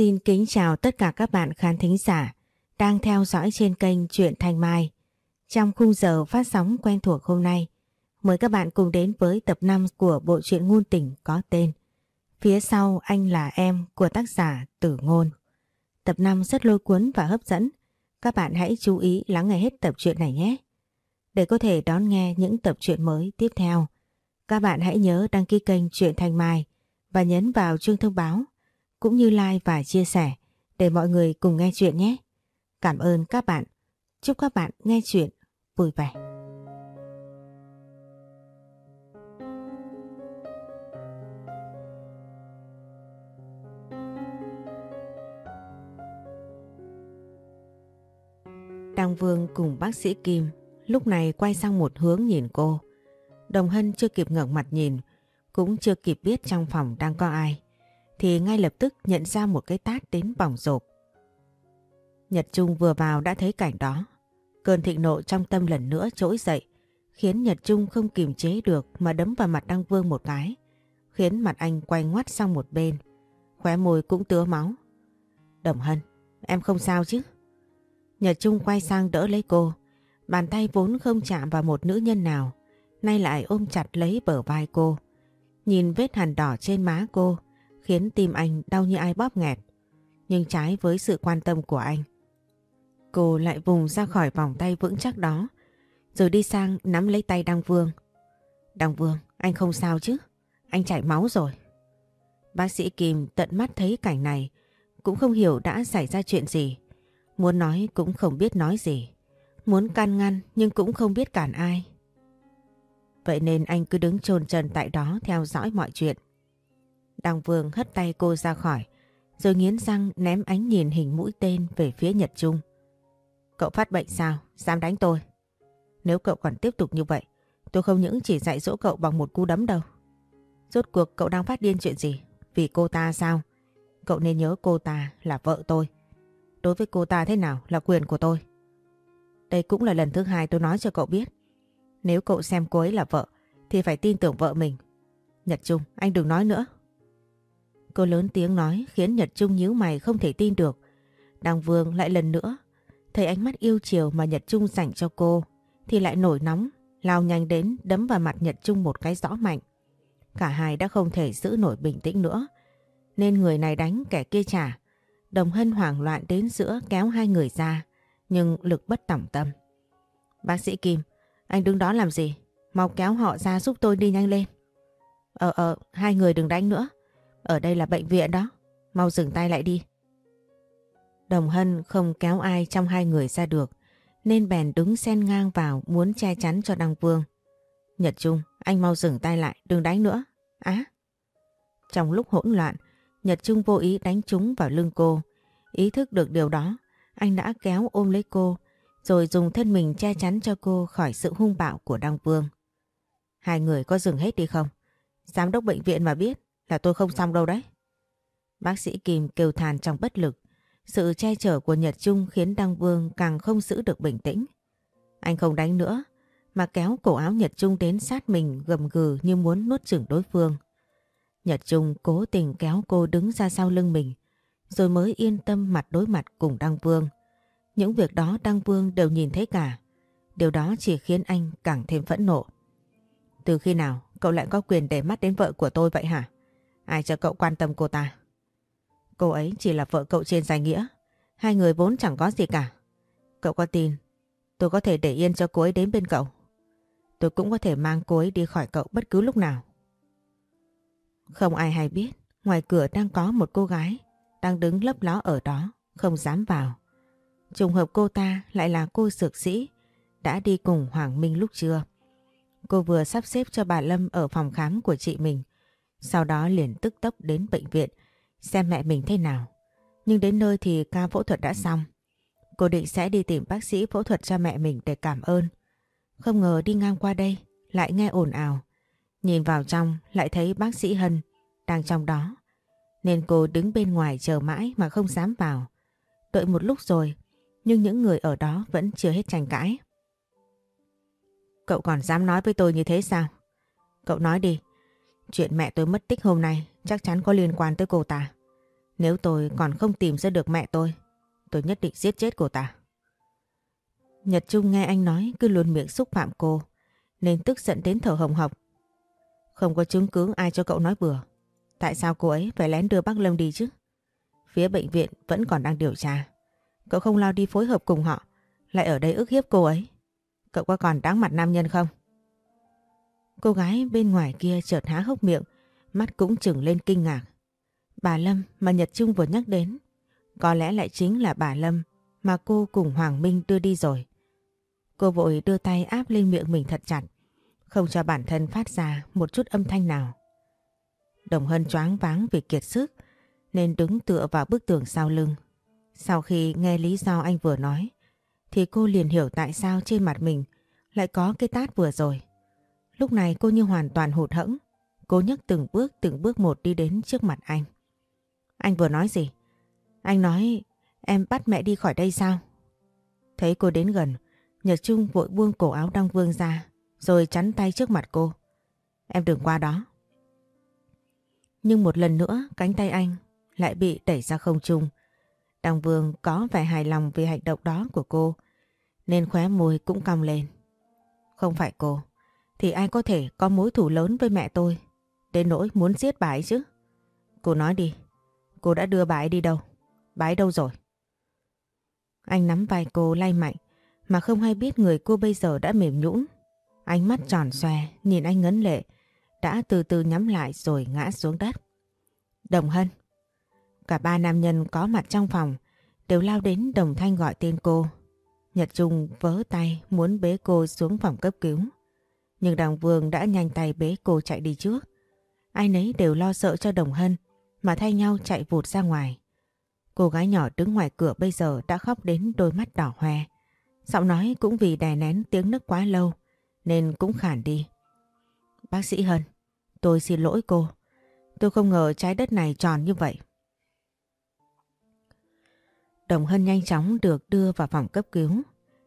Xin kính chào tất cả các bạn khán thính giả đang theo dõi trên kênh Truyện Thanh Mai. Trong khung giờ phát sóng quen thuộc hôm nay, mời các bạn cùng đến với tập 5 của bộ truyện ngôn tình có tên Phía sau anh là em của tác giả Tử Ngôn. Tập 5 rất lôi cuốn và hấp dẫn. Các bạn hãy chú ý lắng nghe hết tập truyện này nhé. Để có thể đón nghe những tập truyện mới tiếp theo, các bạn hãy nhớ đăng ký kênh Truyện Thanh Mai và nhấn vào chuông thông báo cũng như like và chia sẻ để mọi người cùng nghe chuyện nhé. Cảm ơn các bạn. Chúc các bạn nghe chuyện vui vẻ. Đăng Vương cùng bác sĩ Kim lúc này quay sang một hướng nhìn cô. Đồng Hân chưa kịp ngẩng mặt nhìn, cũng chưa kịp biết trong phòng đang có ai thì ngay lập tức nhận ra một cái tát đến bỏng rộp. Nhật Trung vừa vào đã thấy cảnh đó. Cơn thịnh nộ trong tâm lần nữa trỗi dậy, khiến Nhật Trung không kiềm chế được mà đấm vào mặt Đăng Vương một cái, khiến mặt anh quay ngoắt sang một bên, khóe môi cũng tứa máu. Đồng Hân, em không sao chứ? Nhật Trung quay sang đỡ lấy cô, bàn tay vốn không chạm vào một nữ nhân nào, nay lại ôm chặt lấy bờ vai cô. Nhìn vết hằn đỏ trên má cô, khiến tim anh đau như ai bóp nghẹt. Nhưng trái với sự quan tâm của anh, cô lại vùng ra khỏi vòng tay vững chắc đó, rồi đi sang nắm lấy tay Đăng Vương. Đăng Vương, anh không sao chứ? Anh chảy máu rồi. Bác sĩ Kim tận mắt thấy cảnh này, cũng không hiểu đã xảy ra chuyện gì. Muốn nói cũng không biết nói gì. Muốn can ngăn nhưng cũng không biết cản ai. Vậy nên anh cứ đứng chôn chân tại đó theo dõi mọi chuyện. Đăng Vương hất tay cô ra khỏi, rồi nghiến răng ném ánh nhìn hình mũi tên về phía Nhật Trung. Cậu phát bệnh sao? Dám đánh tôi? Nếu cậu còn tiếp tục như vậy, tôi không những chỉ dạy dỗ cậu bằng một cú đấm đâu. Rốt cuộc cậu đang phát điên chuyện gì? Vì cô ta sao? Cậu nên nhớ cô ta là vợ tôi. Đối với cô ta thế nào là quyền của tôi. Đây cũng là lần thứ hai tôi nói cho cậu biết. Nếu cậu xem cô ấy là vợ, thì phải tin tưởng vợ mình. Nhật Trung, anh đừng nói nữa. Cô lớn tiếng nói khiến Nhật Trung nhíu mày không thể tin được. Đăng Vương lại lần nữa thấy ánh mắt yêu chiều mà Nhật Trung dành cho cô thì lại nổi nóng, lao nhanh đến đấm vào mặt Nhật Trung một cái rõ mạnh. Cả hai đã không thể giữ nổi bình tĩnh nữa nên người này đánh kẻ kia trả. Đồng Hân hoảng loạn đến giữa kéo hai người ra nhưng lực bất tỏng tâm. Bác sĩ Kim, anh đứng đó làm gì? Mau kéo họ ra giúp tôi đi nhanh lên. Ờ ờ, hai người đừng đánh nữa. Ở đây là bệnh viện đó. Mau dừng tay lại đi. Đồng Hân không kéo ai trong hai người ra được nên bèn đứng xen ngang vào muốn che chắn cho Đăng Vương. Nhật Trung, anh mau dừng tay lại, đừng đánh nữa. Á! Trong lúc hỗn loạn, Nhật Trung vô ý đánh trúng vào lưng cô. Ý thức được điều đó, anh đã kéo ôm lấy cô rồi dùng thân mình che chắn cho cô khỏi sự hung bạo của Đăng Vương. Hai người có dừng hết đi không? Giám đốc bệnh viện mà biết là tôi không xong đâu đấy. Bác sĩ Kim kêu than trong bất lực. Sự che chở của Nhật Trung khiến Đăng Vương càng không giữ được bình tĩnh. Anh không đánh nữa, mà kéo cổ áo Nhật Trung đến sát mình gầm gừ như muốn nuốt chửng đối phương. Nhật Trung cố tình kéo cô đứng ra sau lưng mình, rồi mới yên tâm mặt đối mặt cùng Đăng Vương. Những việc đó Đăng Vương đều nhìn thấy cả. Điều đó chỉ khiến anh càng thêm phẫn nộ. Từ khi nào cậu lại có quyền để mắt đến vợ của tôi vậy hả? Ai cho cậu quan tâm cô ta? Cô ấy chỉ là vợ cậu trên danh nghĩa. Hai người vốn chẳng có gì cả. Cậu có tin tôi có thể để yên cho cô ấy đến bên cậu? Tôi cũng có thể mang cô ấy đi khỏi cậu bất cứ lúc nào. Không ai hay biết, ngoài cửa đang có một cô gái đang đứng lấp ló ở đó, không dám vào. Trùng hợp cô ta lại là cô dược sĩ đã đi cùng Hoàng Minh lúc trưa. Cô vừa sắp xếp cho bà Lâm ở phòng khám của chị mình sau đó liền tức tốc đến bệnh viện xem mẹ mình thế nào. Nhưng đến nơi thì ca phẫu thuật đã xong. Cô định sẽ đi tìm bác sĩ phẫu thuật cho mẹ mình để cảm ơn. Không ngờ đi ngang qua đây lại nghe ồn ào. Nhìn vào trong lại thấy bác sĩ Hân đang trong đó. Nên cô đứng bên ngoài chờ mãi mà không dám vào. Đợi một lúc rồi nhưng những người ở đó vẫn chưa hết tranh cãi. Cậu còn dám nói với tôi như thế sao? Cậu nói đi, Chuyện mẹ tôi mất tích hôm nay chắc chắn có liên quan tới cô ta. Nếu tôi còn không tìm ra được mẹ tôi, tôi nhất định giết chết cô ta. Nhật Trung nghe anh nói cứ luôn miệng xúc phạm cô, nên tức giận đến thở hồng hộc. Không có chứng cứ ai cho cậu nói bừa. Tại sao cô ấy phải lén đưa bác Lâm đi chứ? Phía bệnh viện vẫn còn đang điều tra. Cậu không lao đi phối hợp cùng họ, lại ở đây ức hiếp cô ấy. Cậu có còn đáng mặt nam nhân không? Cô gái bên ngoài kia chợt há hốc miệng, mắt cũng trừng lên kinh ngạc. Bà Lâm mà Nhật Trung vừa nhắc đến, có lẽ lại chính là bà Lâm mà cô cùng Hoàng Minh đưa đi rồi. Cô vội đưa tay áp lên miệng mình thật chặt, không cho bản thân phát ra một chút âm thanh nào. Đồng Hân choáng váng vì kiệt sức nên đứng tựa vào bức tường sau lưng. Sau khi nghe lý do anh vừa nói thì cô liền hiểu tại sao trên mặt mình lại có cái tát vừa rồi. Lúc này cô như hoàn toàn hụt hẫng. Cô nhấc từng bước từng bước một đi đến trước mặt anh. Anh vừa nói gì? Anh nói em bắt mẹ đi khỏi đây sao? Thấy cô đến gần, Nhật Trung vội buông cổ áo đang vương ra rồi chắn tay trước mặt cô. Em đừng qua đó. Nhưng một lần nữa cánh tay anh lại bị đẩy ra không trung. Đăng Vương có vẻ hài lòng vì hành động đó của cô nên khóe môi cũng cong lên. Không phải cô, thì ai có thể có mối thù lớn với mẹ tôi đến nỗi muốn giết bà ấy chứ. Cô nói đi, cô đã đưa bà ấy đi đâu? Bà ấy đâu rồi? Anh nắm vai cô lay mạnh mà không hay biết người cô bây giờ đã mềm nhũn. Ánh mắt tròn xoe nhìn anh ngấn lệ đã từ từ nhắm lại rồi ngã xuống đất. Đồng Hân Cả ba nam nhân có mặt trong phòng đều lao đến đồng thanh gọi tên cô. Nhật Trung vớ tay muốn bế cô xuống phòng cấp cứu. Nhưng đàng vương đã nhanh tay bế cô chạy đi trước. Ai nấy đều lo sợ cho Đồng Hân mà thay nhau chạy vụt ra ngoài. Cô gái nhỏ đứng ngoài cửa bây giờ đã khóc đến đôi mắt đỏ hoe. Giọng nói cũng vì đè nén tiếng nức quá lâu nên cũng khản đi. Bác sĩ Hân, tôi xin lỗi cô. Tôi không ngờ trái đất này tròn như vậy. Đồng Hân nhanh chóng được đưa vào phòng cấp cứu.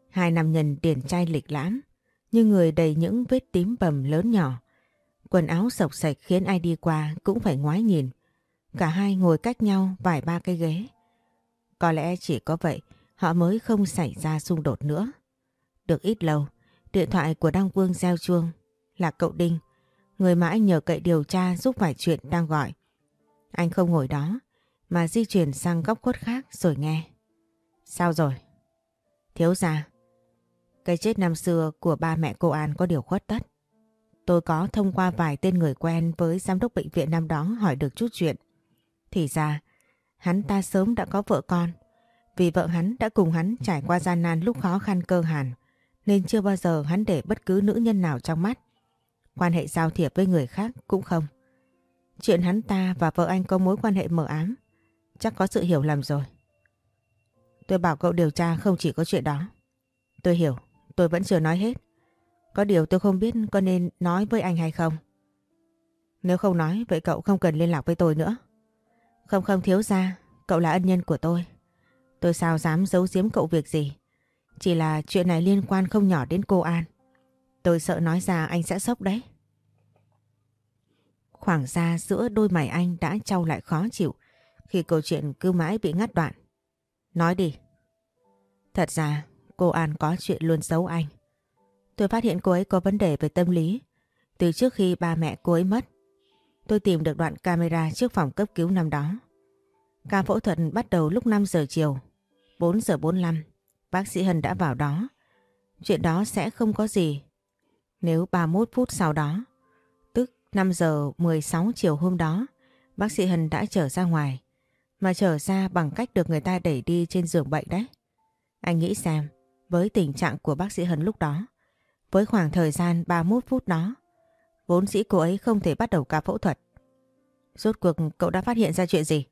Hai nam nhân điển trai lịch lãm, như người đầy những vết tím bầm lớn nhỏ. Quần áo sọc sạch khiến ai đi qua cũng phải ngoái nhìn. Cả hai ngồi cách nhau vài ba cái ghế. Có lẽ chỉ có vậy họ mới không xảy ra xung đột nữa. Được ít lâu, điện thoại của Đăng Vương gieo chuông là cậu Đinh, người mà anh nhờ cậy điều tra giúp vài chuyện đang gọi. Anh không ngồi đó mà di chuyển sang góc khuất khác rồi nghe. Sao rồi? Thiếu gia, cái chết năm xưa của ba mẹ cô An có điều khuất tất. Tôi có thông qua vài tên người quen với giám đốc bệnh viện năm đó hỏi được chút chuyện. Thì ra, hắn ta sớm đã có vợ con. Vì vợ hắn đã cùng hắn trải qua gian nan lúc khó khăn cơ hàn, nên chưa bao giờ hắn để bất cứ nữ nhân nào trong mắt. Quan hệ giao thiệp với người khác cũng không. Chuyện hắn ta và vợ anh có mối quan hệ mờ ám, chắc có sự hiểu lầm rồi. Tôi bảo cậu điều tra không chỉ có chuyện đó. Tôi hiểu, tôi vẫn chưa nói hết. Có điều tôi không biết có nên nói với anh hay không. Nếu không nói, vậy cậu không cần liên lạc với tôi nữa. Không không thiếu ra, cậu là ân nhân của tôi. Tôi sao dám giấu giếm cậu việc gì. Chỉ là chuyện này liên quan không nhỏ đến cô An. Tôi sợ nói ra anh sẽ sốc đấy. Khoảng ra giữa đôi mày anh đã trao lại khó chịu khi câu chuyện cứ mãi bị ngắt đoạn. Nói đi. Thật ra cô An có chuyện luôn giấu anh. Tôi phát hiện cô ấy có vấn đề về tâm lý từ trước khi ba mẹ cô ấy mất. Tôi tìm được đoạn camera trước phòng cấp cứu năm đó. Ca phẫu thuật bắt đầu lúc 5 giờ chiều. 4 giờ 45, bác sĩ Hân đã vào đó. Chuyện đó sẽ không có gì. Nếu 31 phút sau đó, tức 5 giờ 16 chiều hôm đó, bác sĩ Hân đã trở ra ngoài mà trở ra bằng cách được người ta đẩy đi trên giường bệnh đấy. Anh nghĩ xem, với tình trạng của bác sĩ Hân lúc đó, với khoảng thời gian 31 phút đó, vốn dĩ cô ấy không thể bắt đầu ca phẫu thuật. Rốt cuộc cậu đã phát hiện ra chuyện gì?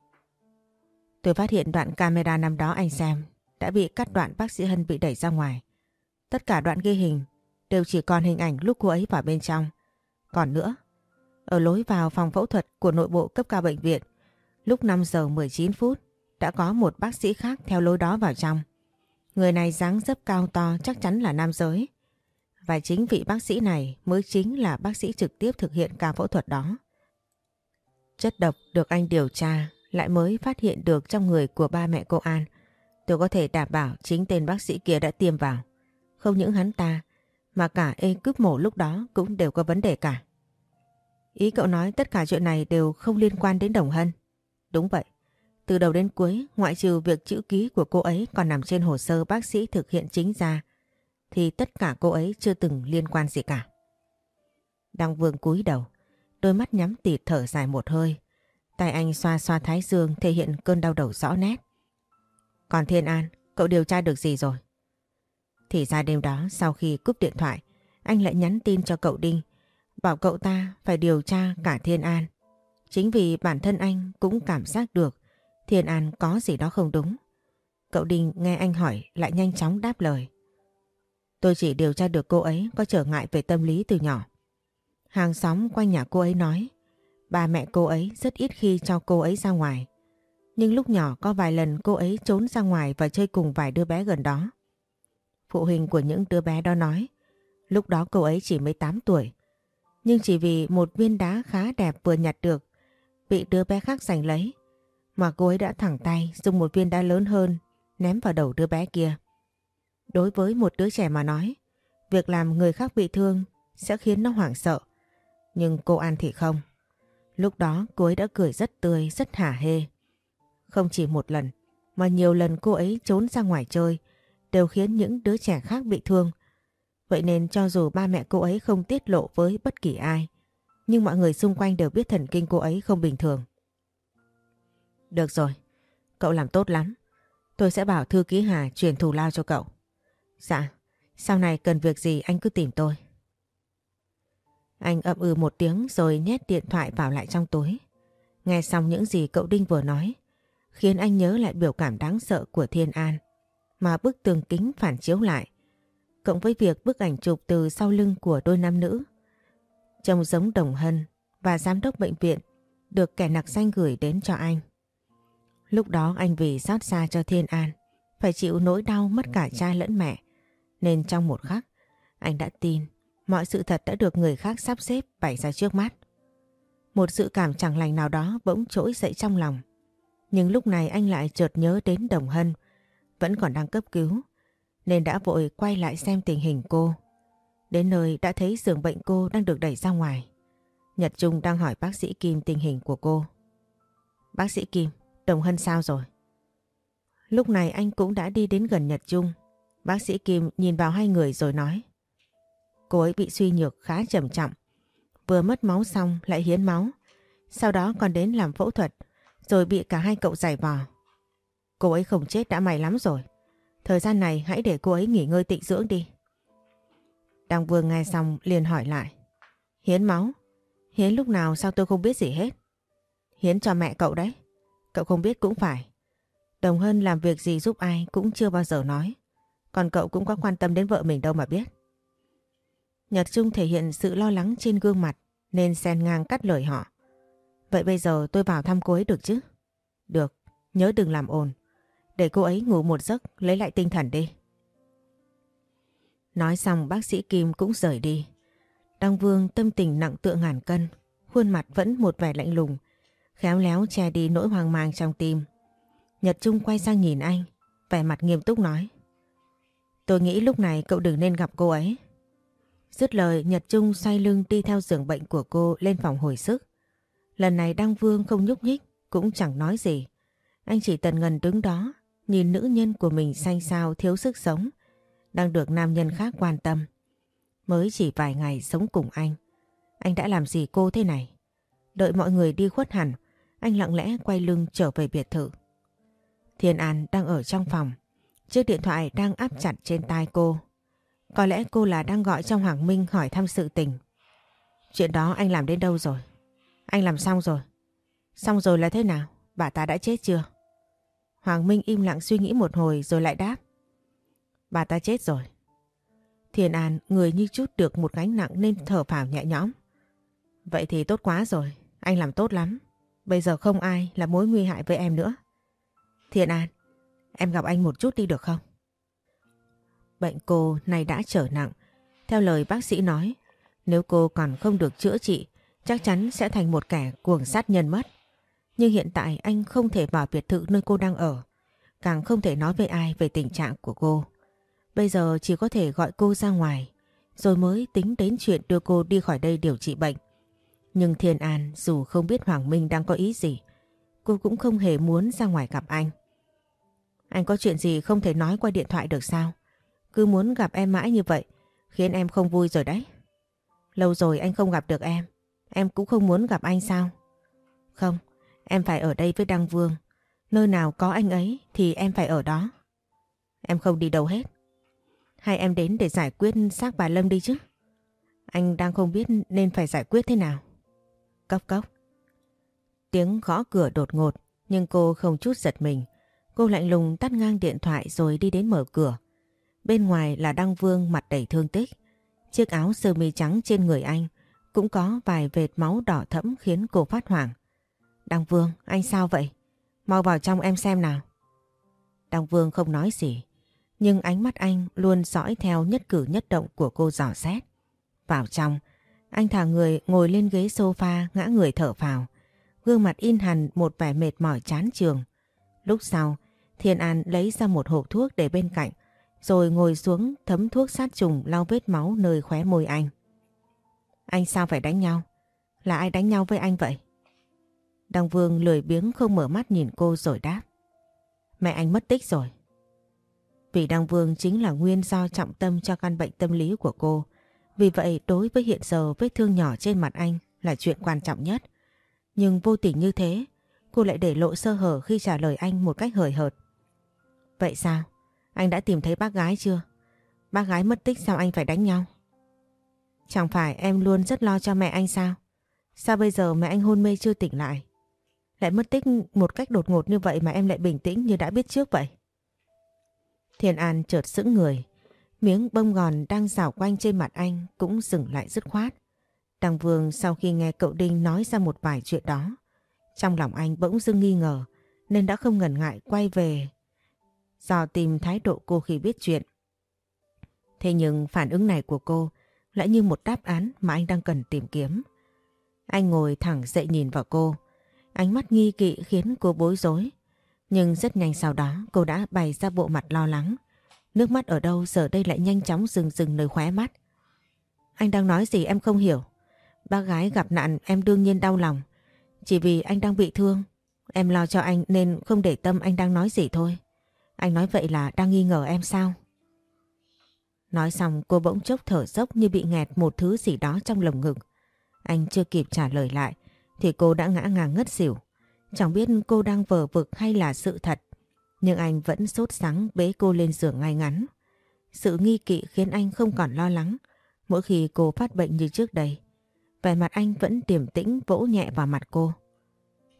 Tôi phát hiện đoạn camera năm đó anh xem đã bị cắt đoạn bác sĩ Hân bị đẩy ra ngoài. Tất cả đoạn ghi hình đều chỉ còn hình ảnh lúc cô ấy vào bên trong. Còn nữa, ở lối vào phòng phẫu thuật của nội bộ cấp cao bệnh viện Lúc 5 giờ 19 phút đã có một bác sĩ khác theo lối đó vào trong. Người này dáng dấp cao to chắc chắn là nam giới. Và chính vị bác sĩ này mới chính là bác sĩ trực tiếp thực hiện ca phẫu thuật đó. Chất độc được anh điều tra lại mới phát hiện được trong người của ba mẹ cô An. Tôi có thể đảm bảo chính tên bác sĩ kia đã tiêm vào. Không những hắn ta, mà cả ekip mổ lúc đó cũng đều có vấn đề cả. Ý cậu nói tất cả chuyện này đều không liên quan đến Đồng Hân. Đúng vậy. Từ đầu đến cuối, ngoại trừ việc chữ ký của cô ấy còn nằm trên hồ sơ bác sĩ thực hiện chính ra, thì tất cả cô ấy chưa từng liên quan gì cả. Đăng Vương cúi đầu, đôi mắt nhắm tịt thở dài một hơi. Tay anh xoa xoa thái dương thể hiện cơn đau đầu rõ nét. Còn Thiên An, cậu điều tra được gì rồi? Thì ra đêm đó sau khi cúp điện thoại, anh lại nhắn tin cho cậu Đinh, bảo cậu ta phải điều tra cả Thiên An. Chính vì bản thân anh cũng cảm giác được Thiên An có gì đó không đúng. Cậu Đinh nghe anh hỏi lại nhanh chóng đáp lời. Tôi chỉ điều tra được cô ấy có trở ngại về tâm lý từ nhỏ. Hàng xóm quanh nhà cô ấy nói, ba mẹ cô ấy rất ít khi cho cô ấy ra ngoài. Nhưng lúc nhỏ có vài lần cô ấy trốn ra ngoài và chơi cùng vài đứa bé gần đó. Phụ huynh của những đứa bé đó nói, lúc đó cô ấy chỉ 18 tuổi. Nhưng chỉ vì một viên đá khá đẹp vừa nhặt được, bị đứa bé khác giành lấy mà cô ấy đã thẳng tay dùng một viên đá lớn hơn ném vào đầu đứa bé kia. Đối với một đứa trẻ mà nói, việc làm người khác bị thương sẽ khiến nó hoảng sợ. Nhưng cô An thì không. Lúc đó cô ấy đã cười rất tươi, rất hả hê. Không chỉ một lần, mà nhiều lần cô ấy trốn ra ngoài chơi đều khiến những đứa trẻ khác bị thương. Vậy nên cho dù ba mẹ cô ấy không tiết lộ với bất kỳ ai, nhưng mọi người xung quanh đều biết thần kinh cô ấy không bình thường. Được rồi, cậu làm tốt lắm. Tôi sẽ bảo thư ký Hà chuyển thù lao cho cậu. Dạ, sau này cần việc gì anh cứ tìm tôi. Anh ậm ừ một tiếng rồi nhét điện thoại vào lại trong túi. Nghe xong những gì cậu Đinh vừa nói, khiến anh nhớ lại biểu cảm đáng sợ của Thiên An, mà bức tường kính phản chiếu lại, cộng với việc bức ảnh chụp từ sau lưng của đôi nam nữ. Trông giống Đồng Hân và giám đốc bệnh viện được kẻ nặc danh gửi đến cho anh. Lúc đó anh vì xót xa cho Thiên An, phải chịu nỗi đau mất cả cha lẫn mẹ, nên trong một khắc, anh đã tin mọi sự thật đã được người khác sắp xếp bày ra trước mắt. Một sự cảm chẳng lành nào đó bỗng trỗi dậy trong lòng. Nhưng lúc này anh lại chợt nhớ đến Đồng Hân, vẫn còn đang cấp cứu, nên đã vội quay lại xem tình hình cô. Đến nơi đã thấy giường bệnh cô đang được đẩy ra ngoài. Nhật Trung đang hỏi bác sĩ Kim tình hình của cô. Bác sĩ Kim, Đồng Hân sao rồi? Lúc này anh cũng đã đi đến gần Nhật Trung. Bác sĩ Kim nhìn vào hai người rồi nói. Cô ấy bị suy nhược khá trầm trọng. Vừa mất máu xong lại hiến máu. Sau đó còn đến làm phẫu thuật, rồi bị cả hai cậu giải vò. Cô ấy không chết đã may lắm rồi. Thời gian này hãy để cô ấy nghỉ ngơi tịnh dưỡng đi. Đăng Vương nghe xong liền hỏi lại. Hiến máu? Hiến lúc nào sao tôi không biết gì hết? Hiến cho mẹ cậu đấy. Cậu không biết cũng phải. Đồng Hân làm việc gì giúp ai cũng chưa bao giờ nói. Còn cậu cũng có quan tâm đến vợ mình đâu mà biết. Nhật Trung thể hiện sự lo lắng trên gương mặt nên xen ngang cắt lời họ. Vậy bây giờ tôi vào thăm cô ấy được chứ? Được, nhớ đừng làm ồn. Để cô ấy ngủ một giấc lấy lại tinh thần đi. Nói xong bác sĩ Kim cũng rời đi. Đăng Vương tâm tình nặng tựa ngàn cân, khuôn mặt vẫn một vẻ lạnh lùng, khéo léo che đi nỗi hoang mang trong tim. Nhật Trung quay sang nhìn anh, vẻ mặt nghiêm túc nói. Tôi nghĩ lúc này cậu đừng nên gặp cô ấy. Dứt lời Nhật Trung xoay lưng đi theo giường bệnh của cô lên phòng hồi sức. Lần này Đăng Vương không nhúc nhích, cũng chẳng nói gì. Anh chỉ tần ngần đứng đó, nhìn nữ nhân của mình xanh xao thiếu sức sống, đang được nam nhân khác quan tâm. Mới chỉ vài ngày sống cùng anh, anh đã làm gì cô thế này? Đợi mọi người đi khuất hẳn, anh lặng lẽ quay lưng trở về biệt thự. Thiên An đang ở trong phòng, chiếc điện thoại đang áp chặt trên tai cô. Có lẽ cô là đang gọi trong Hoàng Minh hỏi thăm sự tình. Chuyện đó anh làm đến đâu rồi? Anh làm xong rồi. Xong rồi là thế nào? Bà ta đã chết chưa? Hoàng Minh im lặng suy nghĩ một hồi rồi lại đáp. Bà ta chết rồi. Thiên An người như chút được một gánh nặng nên thở phào nhẹ nhõm. Vậy thì tốt quá rồi, anh làm tốt lắm. Bây giờ không ai là mối nguy hại với em nữa. thiện An, em gặp anh một chút đi được không? Bệnh cô này đã trở nặng. Theo lời bác sĩ nói, nếu cô còn không được chữa trị, chắc chắn sẽ thành một kẻ cuồng sát nhân mất. Nhưng hiện tại anh không thể vào biệt thự nơi cô đang ở. Càng không thể nói với ai về tình trạng của cô. Bây giờ chỉ có thể gọi cô ra ngoài. Rồi mới tính đến chuyện đưa cô đi khỏi đây điều trị bệnh. Nhưng Thiên An dù không biết Hoàng Minh đang có ý gì. Cô cũng không hề muốn ra ngoài gặp anh. Anh có chuyện gì không thể nói qua điện thoại được sao? Cứ muốn gặp em mãi như vậy khiến em không vui rồi đấy. Lâu rồi anh không gặp được em. Em cũng không muốn gặp anh sao? Không, em phải ở đây với Đăng Vương. Nơi nào có anh ấy thì em phải ở đó. Em không đi đâu hết. Hay em đến để giải quyết xác bà Lâm đi chứ? Anh đang không biết nên phải giải quyết thế nào. Cốc cốc. Tiếng gõ cửa đột ngột nhưng cô không chút giật mình. Cô lạnh lùng tắt ngang điện thoại rồi đi đến mở cửa. Bên ngoài là Đăng Vương mặt đầy thương tích. Chiếc áo sơ mi trắng trên người anh cũng có vài vệt máu đỏ thẫm khiến cô phát hoảng. Đăng Vương, anh sao vậy? Mau vào trong em xem nào. Đăng Vương không nói gì, nhưng ánh mắt anh luôn dõi theo nhất cử nhất động của cô dò xét. Vào trong, anh thả người ngồi lên ghế sofa ngã người thở phào. Gương mặt in hẳn một vẻ mệt mỏi chán trường. Lúc sau, Thiên An lấy ra một hộp thuốc để bên cạnh rồi ngồi xuống thấm thuốc sát trùng lau vết máu nơi khóe môi anh. Anh sao phải đánh nhau? Là ai đánh nhau với anh vậy? Đăng Vương lười biếng không mở mắt nhìn cô rồi đáp. Mẹ anh mất tích rồi. Vì Đăng Vương chính là nguyên do trọng tâm cho căn bệnh tâm lý của cô. Vì vậy đối với hiện giờ vết thương nhỏ trên mặt anh là chuyện quan trọng nhất. Nhưng vô tình như thế, cô lại để lộ sơ hở khi trả lời anh một cách hời hợt. Vậy sao? Anh đã tìm thấy bác gái chưa? Bác gái mất tích sao anh phải đánh nhau? Chẳng phải em luôn rất lo cho mẹ anh sao? Sao bây giờ mẹ anh hôn mê chưa tỉnh lại? Lại mất tích một cách đột ngột như vậy mà em lại bình tĩnh như đã biết trước vậy? Thiền An chợt sững người. Miếng bông gòn đang rào quanh trên mặt anh cũng dừng lại dứt khoát. Đằng Vương sau khi nghe cậu Đinh nói ra một vài chuyện đó, trong lòng anh bỗng dưng nghi ngờ nên đã không ngần ngại quay về do tìm thái độ cô khi biết chuyện. Thế nhưng phản ứng này của cô lại như một đáp án mà anh đang cần tìm kiếm. Anh ngồi thẳng dậy nhìn vào cô. Ánh mắt nghi kỵ khiến cô bối rối. Nhưng rất nhanh sau đó cô đã bày ra bộ mặt lo lắng. Nước mắt ở đâu giờ đây lại nhanh chóng rừng rừng nơi khóe mắt. Anh đang nói gì em không hiểu. Bác gái gặp nạn em đương nhiên đau lòng. Chỉ vì anh đang bị thương. Em lo cho anh nên không để tâm anh đang nói gì thôi. Anh nói vậy là đang nghi ngờ em sao? Nói xong, cô bỗng chốc thở dốc như bị nghẹt một thứ gì đó trong lồng ngực. Anh chưa kịp trả lời lại, thì cô đã ngã ngang ngất xỉu. Chẳng biết cô đang vờ vực hay là sự thật. Nhưng anh vẫn sốt sắng bế cô lên giường ngay ngắn. Sự nghi kỵ khiến anh không còn lo lắng mỗi khi cô phát bệnh như trước đây. Vẻ mặt anh vẫn điềm tĩnh vỗ nhẹ vào mặt cô.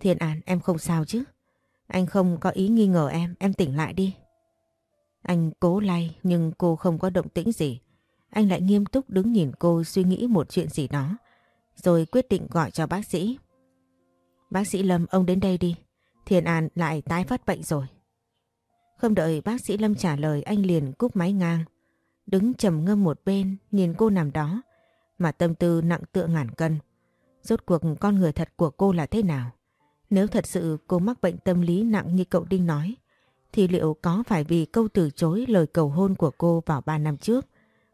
Thiên An em không sao chứ? Anh không có ý nghi ngờ em, em tỉnh lại đi. Anh cố lay nhưng cô không có động tĩnh gì. Anh lại nghiêm túc đứng nhìn cô suy nghĩ một chuyện gì đó. Rồi quyết định gọi cho bác sĩ. Bác sĩ Lâm ông đến đây đi. Thiền An lại tái phát bệnh rồi. Không đợi bác sĩ Lâm trả lời anh liền cúp máy ngang. Đứng trầm ngâm một bên nhìn cô nằm đó mà tâm tư nặng tựa ngàn cân. Rốt cuộc con người thật của cô là thế nào? Nếu thật sự cô mắc bệnh tâm lý nặng như cậu Đinh nói, thì liệu có phải vì câu từ chối lời cầu hôn của cô vào 3 năm trước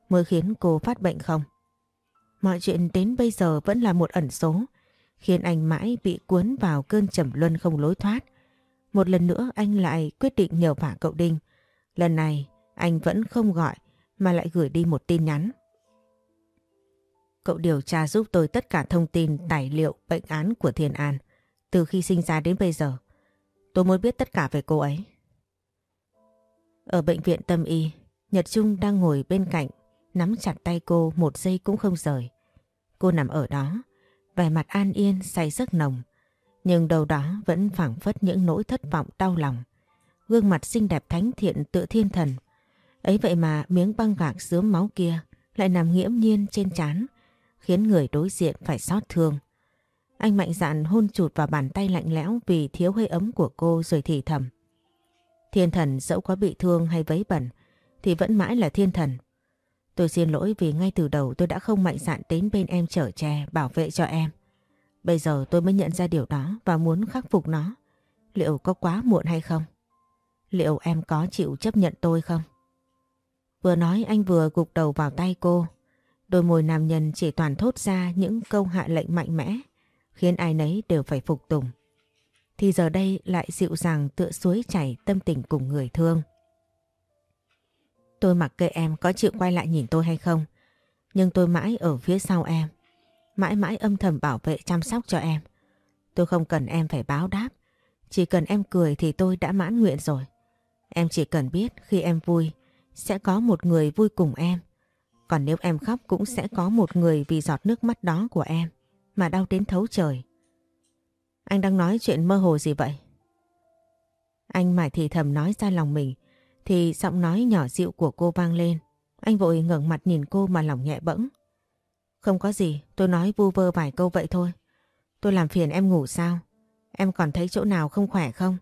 mới khiến cô phát bệnh không? Mọi chuyện đến bây giờ vẫn là một ẩn số, khiến anh mãi bị cuốn vào cơn trầm luân không lối thoát. Một lần nữa anh lại quyết định nhờ vả cậu Đinh. Lần này anh vẫn không gọi mà lại gửi đi một tin nhắn. Cậu điều tra giúp tôi tất cả thông tin tài liệu bệnh án của Thiên An từ khi sinh ra đến bây giờ. Tôi muốn biết tất cả về cô ấy. Ở bệnh viện tâm y, Nhật Trung đang ngồi bên cạnh, nắm chặt tay cô một giây cũng không rời. Cô nằm ở đó, vẻ mặt an yên, say giấc nồng. Nhưng đầu đó vẫn phảng phất những nỗi thất vọng đau lòng. Gương mặt xinh đẹp thánh thiện tự thiên thần. Ấy vậy mà miếng băng gạc dướm máu kia lại nằm nghiễm nhiên trên chán khiến người đối diện phải xót thương. Anh mạnh dạn hôn chụt vào bàn tay lạnh lẽo vì thiếu hơi ấm của cô rồi thì thầm. Thiên thần dẫu có bị thương hay vấy bẩn thì vẫn mãi là thiên thần. Tôi xin lỗi vì ngay từ đầu tôi đã không mạnh dạn đến bên em chở che bảo vệ cho em. Bây giờ tôi mới nhận ra điều đó và muốn khắc phục nó. Liệu có quá muộn hay không? Liệu em có chịu chấp nhận tôi không? Vừa nói anh vừa gục đầu vào tay cô. Đôi môi nam nhân chỉ toàn thốt ra những câu hạ lệnh mạnh mẽ, khiến ai nấy đều phải phục tùng. Thì giờ đây lại dịu dàng tựa suối chảy tâm tình cùng người thương. Tôi mặc kệ em có chịu quay lại nhìn tôi hay không, nhưng tôi mãi ở phía sau em. Mãi mãi âm thầm bảo vệ chăm sóc cho em. Tôi không cần em phải báo đáp, chỉ cần em cười thì tôi đã mãn nguyện rồi. Em chỉ cần biết khi em vui, sẽ có một người vui cùng em. Còn nếu em khóc cũng sẽ có một người vì giọt nước mắt đó của em mà đau đến thấu trời. Anh đang nói chuyện mơ hồ gì vậy? Anh mải thì thầm nói ra lòng mình thì giọng nói nhỏ dịu của cô vang lên. Anh vội ngẩng mặt nhìn cô mà lòng nhẹ bẫng. Không có gì, tôi nói vu vơ vài câu vậy thôi. Tôi làm phiền em ngủ sao? Em còn thấy chỗ nào không khỏe không?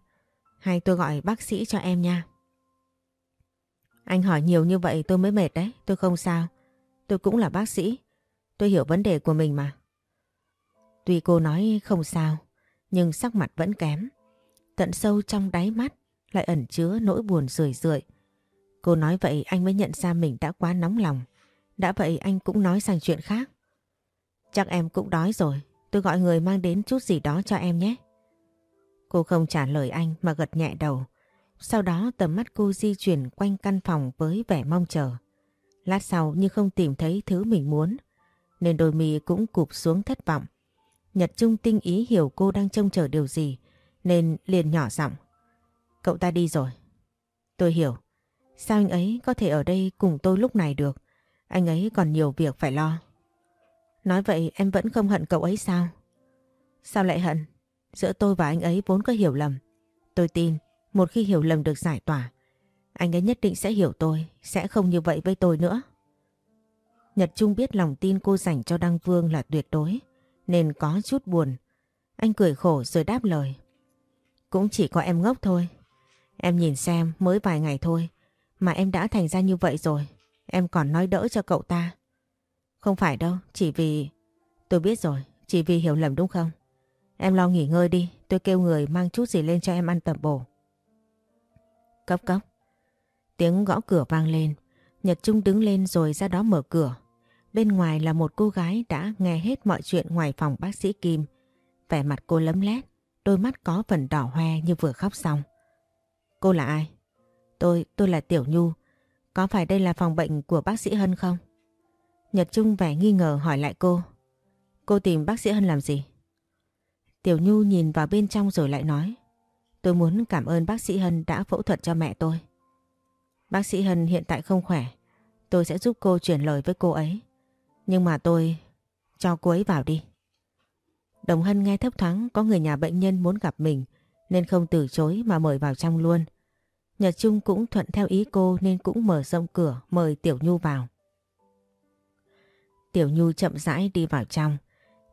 Hay tôi gọi bác sĩ cho em nha. Anh hỏi nhiều như vậy tôi mới mệt đấy, tôi không sao. Tôi cũng là bác sĩ, tôi hiểu vấn đề của mình mà. Tuy cô nói không sao, nhưng sắc mặt vẫn kém. Tận sâu trong đáy mắt lại ẩn chứa nỗi buồn rười rượi. Cô nói vậy anh mới nhận ra mình đã quá nóng lòng. Đã vậy anh cũng nói sang chuyện khác. Chắc em cũng đói rồi, tôi gọi người mang đến chút gì đó cho em nhé. Cô không trả lời anh mà gật nhẹ đầu. Sau đó tầm mắt cô di chuyển quanh căn phòng với vẻ mong chờ. Lát sau như không tìm thấy thứ mình muốn, nên đôi mì cũng cụp xuống thất vọng. Nhật Trung tinh ý hiểu cô đang trông chờ điều gì, nên liền nhỏ giọng. Cậu ta đi rồi. Tôi hiểu. Sao anh ấy có thể ở đây cùng tôi lúc này được? Anh ấy còn nhiều việc phải lo. Nói vậy em vẫn không hận cậu ấy sao? Sao lại hận? Giữa tôi và anh ấy vốn có hiểu lầm. Tôi tin một khi hiểu lầm được giải tỏa, anh ấy nhất định sẽ hiểu tôi, sẽ không như vậy với tôi nữa. Nhật Trung biết lòng tin cô dành cho Đăng Vương là tuyệt đối, nên có chút buồn. Anh cười khổ rồi đáp lời. Cũng chỉ có em ngốc thôi. Em nhìn xem mới vài ngày thôi, mà em đã thành ra như vậy rồi. Em còn nói đỡ cho cậu ta. Không phải đâu, chỉ vì... Tôi biết rồi, chỉ vì hiểu lầm đúng không? Em lo nghỉ ngơi đi, tôi kêu người mang chút gì lên cho em ăn tầm bổ. Cốc cốc. Tiếng gõ cửa vang lên. Nhật Trung đứng lên rồi ra đó mở cửa. Bên ngoài là một cô gái đã nghe hết mọi chuyện ngoài phòng bác sĩ Kim. Vẻ mặt cô lấm lét, đôi mắt có phần đỏ hoe như vừa khóc xong. Cô là ai? Tôi, tôi là Tiểu Nhu. Có phải đây là phòng bệnh của bác sĩ Hân không? Nhật Trung vẻ nghi ngờ hỏi lại cô. Cô tìm bác sĩ Hân làm gì? Tiểu Nhu nhìn vào bên trong rồi lại nói. Tôi muốn cảm ơn bác sĩ Hân đã phẫu thuật cho mẹ tôi. Bác sĩ Hân hiện tại không khỏe. Tôi sẽ giúp cô chuyển lời với cô ấy. Nhưng mà tôi... Cho cô ấy vào đi. Đồng Hân nghe thấp thoáng có người nhà bệnh nhân muốn gặp mình nên không từ chối mà mời vào trong luôn. Nhật Trung cũng thuận theo ý cô nên cũng mở rộng cửa, mời Tiểu Nhu vào. Tiểu Nhu chậm rãi đi vào trong.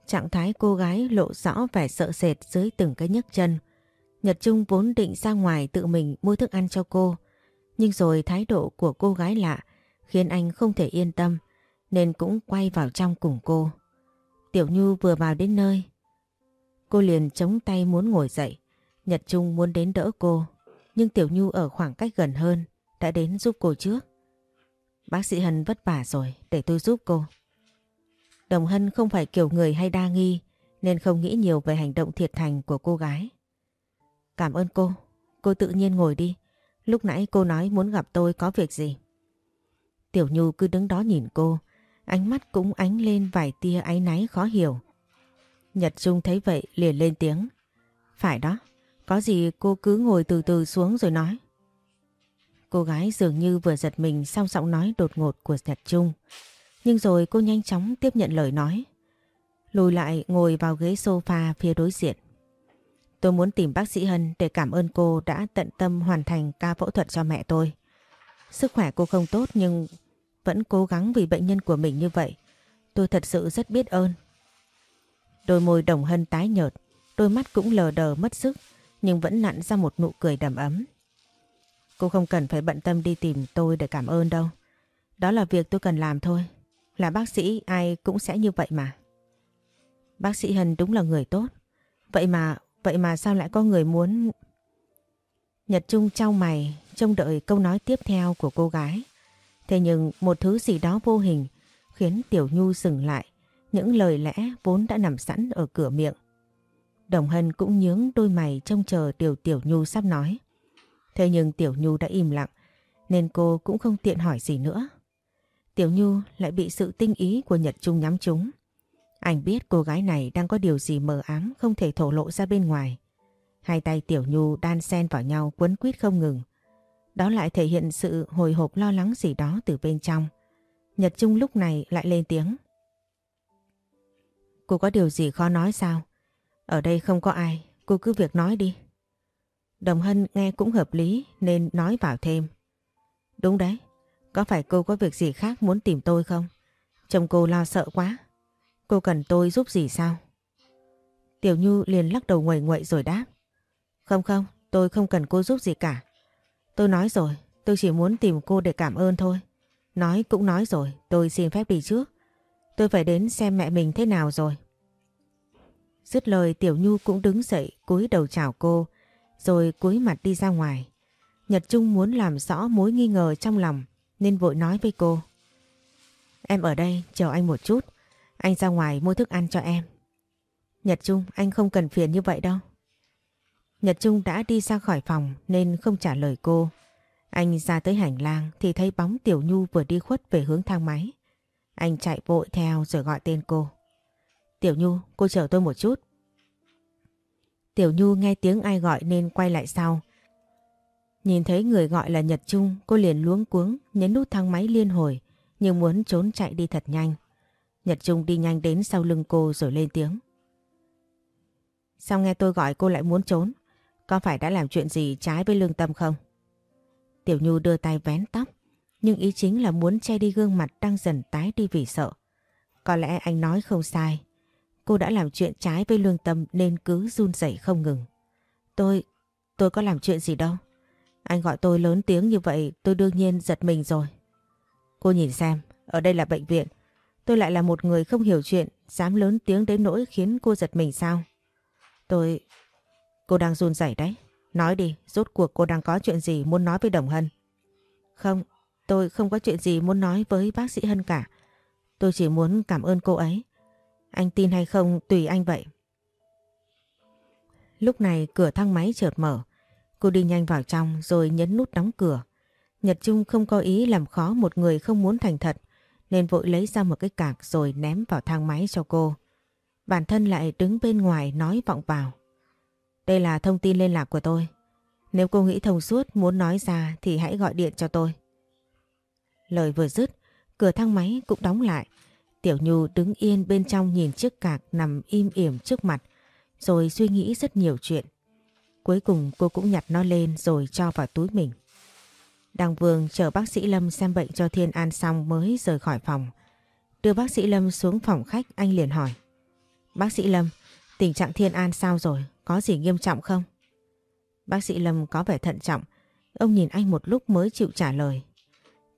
Trạng thái cô gái lộ rõ vẻ sợ sệt dưới từng cái nhấc chân. Nhật Trung vốn định ra ngoài tự mình mua thức ăn cho cô. Nhưng rồi thái độ của cô gái lạ, khiến anh không thể yên tâm, nên cũng quay vào trong cùng cô. Tiểu Nhu vừa vào đến nơi. Cô liền chống tay muốn ngồi dậy. Nhật Trung muốn đến đỡ cô. Nhưng Tiểu Nhu ở khoảng cách gần hơn đã đến giúp cô trước. Bác sĩ Hân vất vả rồi để tôi giúp cô. Đồng Hân không phải kiểu người hay đa nghi nên không nghĩ nhiều về hành động thiệt thành của cô gái. Cảm ơn cô, cô tự nhiên ngồi đi. Lúc nãy cô nói muốn gặp tôi có việc gì. Tiểu Nhu cứ đứng đó nhìn cô, ánh mắt cũng ánh lên vài tia áy náy khó hiểu. Nhật Trung thấy vậy liền lên tiếng. Phải đó, có gì cô cứ ngồi từ từ xuống rồi nói. Cô gái dường như vừa giật mình sau giọng nói đột ngột của Nhật Trung. Nhưng rồi cô nhanh chóng tiếp nhận lời nói. Lùi lại ngồi vào ghế sofa phía đối diện. Tôi muốn tìm bác sĩ Hân để cảm ơn cô đã tận tâm hoàn thành ca phẫu thuật cho mẹ tôi. Sức khỏe cô không tốt nhưng vẫn cố gắng vì bệnh nhân của mình như vậy. Tôi thật sự rất biết ơn. Đôi môi đồng hân tái nhợt, đôi mắt cũng lờ đờ mất sức nhưng vẫn nặn ra một nụ cười đầm ấm. Cô không cần phải bận tâm đi tìm tôi để cảm ơn đâu. Đó là việc tôi cần làm thôi. Là bác sĩ ai cũng sẽ như vậy mà. Bác sĩ Hân đúng là người tốt. Vậy mà, vậy mà sao lại có người muốn... Nhật Trung trao mày, trông đợi câu nói tiếp theo của cô gái. Thế nhưng một thứ gì đó vô hình khiến Tiểu Nhu dừng lại những lời lẽ vốn đã nằm sẵn ở cửa miệng. Đồng Hân cũng nhướng đôi mày trông chờ điều Tiểu Nhu sắp nói. Thế nhưng Tiểu Nhu đã im lặng, nên cô cũng không tiện hỏi gì nữa. Tiểu Nhu lại bị sự tinh ý của Nhật Trung nhắm trúng. Anh biết cô gái này đang có điều gì mờ ám không thể thổ lộ ra bên ngoài. Hai tay Tiểu Nhu đan xen vào nhau quấn quýt không ngừng. Đó lại thể hiện sự hồi hộp lo lắng gì đó từ bên trong. Nhật Trung lúc này lại lên tiếng. Cô có điều gì khó nói sao? Ở đây không có ai, cô cứ việc nói đi. Đồng Hân nghe cũng hợp lý nên nói vào thêm. Đúng đấy, có phải cô có việc gì khác muốn tìm tôi không? Chồng cô lo sợ quá. Cô cần tôi giúp gì sao? Tiểu Nhu liền lắc đầu nguậy nguậy rồi đáp. Không không, tôi không cần cô giúp gì cả. Tôi nói rồi, tôi chỉ muốn tìm cô để cảm ơn thôi. Nói cũng nói rồi, tôi xin phép đi trước. Tôi phải đến xem mẹ mình thế nào rồi. Dứt lời Tiểu Nhu cũng đứng dậy cúi đầu chào cô, rồi cúi mặt đi ra ngoài. Nhật Trung muốn làm rõ mối nghi ngờ trong lòng nên vội nói với cô. Em ở đây chờ anh một chút, anh ra ngoài mua thức ăn cho em. Nhật Trung anh không cần phiền như vậy đâu. Nhật Trung đã đi ra khỏi phòng nên không trả lời cô. Anh ra tới hành lang thì thấy bóng Tiểu Nhu vừa đi khuất về hướng thang máy. Anh chạy vội theo rồi gọi tên cô. Tiểu Nhu, cô chờ tôi một chút. Tiểu Nhu nghe tiếng ai gọi nên quay lại sau. Nhìn thấy người gọi là Nhật Trung, cô liền luống cuống nhấn nút thang máy liên hồi nhưng muốn trốn chạy đi thật nhanh. Nhật Trung đi nhanh đến sau lưng cô rồi lên tiếng. Sao nghe tôi gọi cô lại muốn trốn? Có phải đã làm chuyện gì trái với lương tâm không? Tiểu Nhu đưa tay vén tóc, nhưng ý chính là muốn che đi gương mặt đang dần tái đi vì sợ. Có lẽ anh nói không sai. Cô đã làm chuyện trái với lương tâm nên cứ run rẩy không ngừng. Tôi, tôi có làm chuyện gì đâu. Anh gọi tôi lớn tiếng như vậy tôi đương nhiên giật mình rồi. Cô nhìn xem, ở đây là bệnh viện. Tôi lại là một người không hiểu chuyện, dám lớn tiếng đến nỗi khiến cô giật mình sao? Tôi... Cô đang run rẩy đấy. Nói đi, rốt cuộc cô đang có chuyện gì muốn nói với Đồng Hân? Không, tôi không có chuyện gì muốn nói với bác sĩ Hân cả. Tôi chỉ muốn cảm ơn cô ấy. Anh tin hay không tùy anh vậy. Lúc này cửa thang máy chợt mở. Cô đi nhanh vào trong rồi nhấn nút đóng cửa. Nhật Trung không có ý làm khó một người không muốn thành thật nên vội lấy ra một cái cạc rồi ném vào thang máy cho cô. Bản thân lại đứng bên ngoài nói vọng vào. Đây là thông tin liên lạc của tôi. Nếu cô nghĩ thông suốt muốn nói ra thì hãy gọi điện cho tôi. Lời vừa dứt, cửa thang máy cũng đóng lại. Tiểu Nhu đứng yên bên trong nhìn chiếc cạc nằm im ỉm trước mặt rồi suy nghĩ rất nhiều chuyện. Cuối cùng cô cũng nhặt nó lên rồi cho vào túi mình. Đăng Vương chờ bác sĩ Lâm xem bệnh cho Thiên An xong mới rời khỏi phòng. Đưa bác sĩ Lâm xuống phòng khách anh liền hỏi. Bác sĩ Lâm, tình trạng Thiên An sao rồi? Có gì nghiêm trọng không? Bác sĩ Lâm có vẻ thận trọng. Ông nhìn anh một lúc mới chịu trả lời.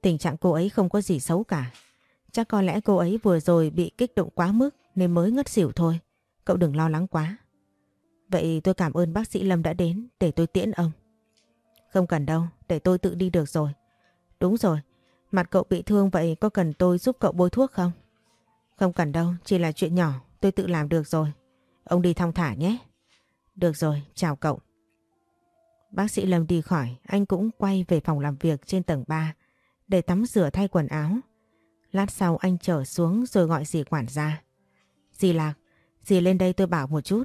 Tình trạng cô ấy không có gì xấu cả. Chắc có lẽ cô ấy vừa rồi bị kích động quá mức nên mới ngất xỉu thôi. Cậu đừng lo lắng quá. Vậy tôi cảm ơn bác sĩ Lâm đã đến để tôi tiễn ông. Không cần đâu, để tôi tự đi được rồi. Đúng rồi, mặt cậu bị thương vậy có cần tôi giúp cậu bôi thuốc không? Không cần đâu, chỉ là chuyện nhỏ, tôi tự làm được rồi. Ông đi thong thả nhé. Được rồi, chào cậu. Bác sĩ Lâm đi khỏi, anh cũng quay về phòng làm việc trên tầng 3 để tắm rửa thay quần áo. Lát sau anh trở xuống rồi gọi dì quản gia. Dì Lạc, dì lên đây tôi bảo một chút.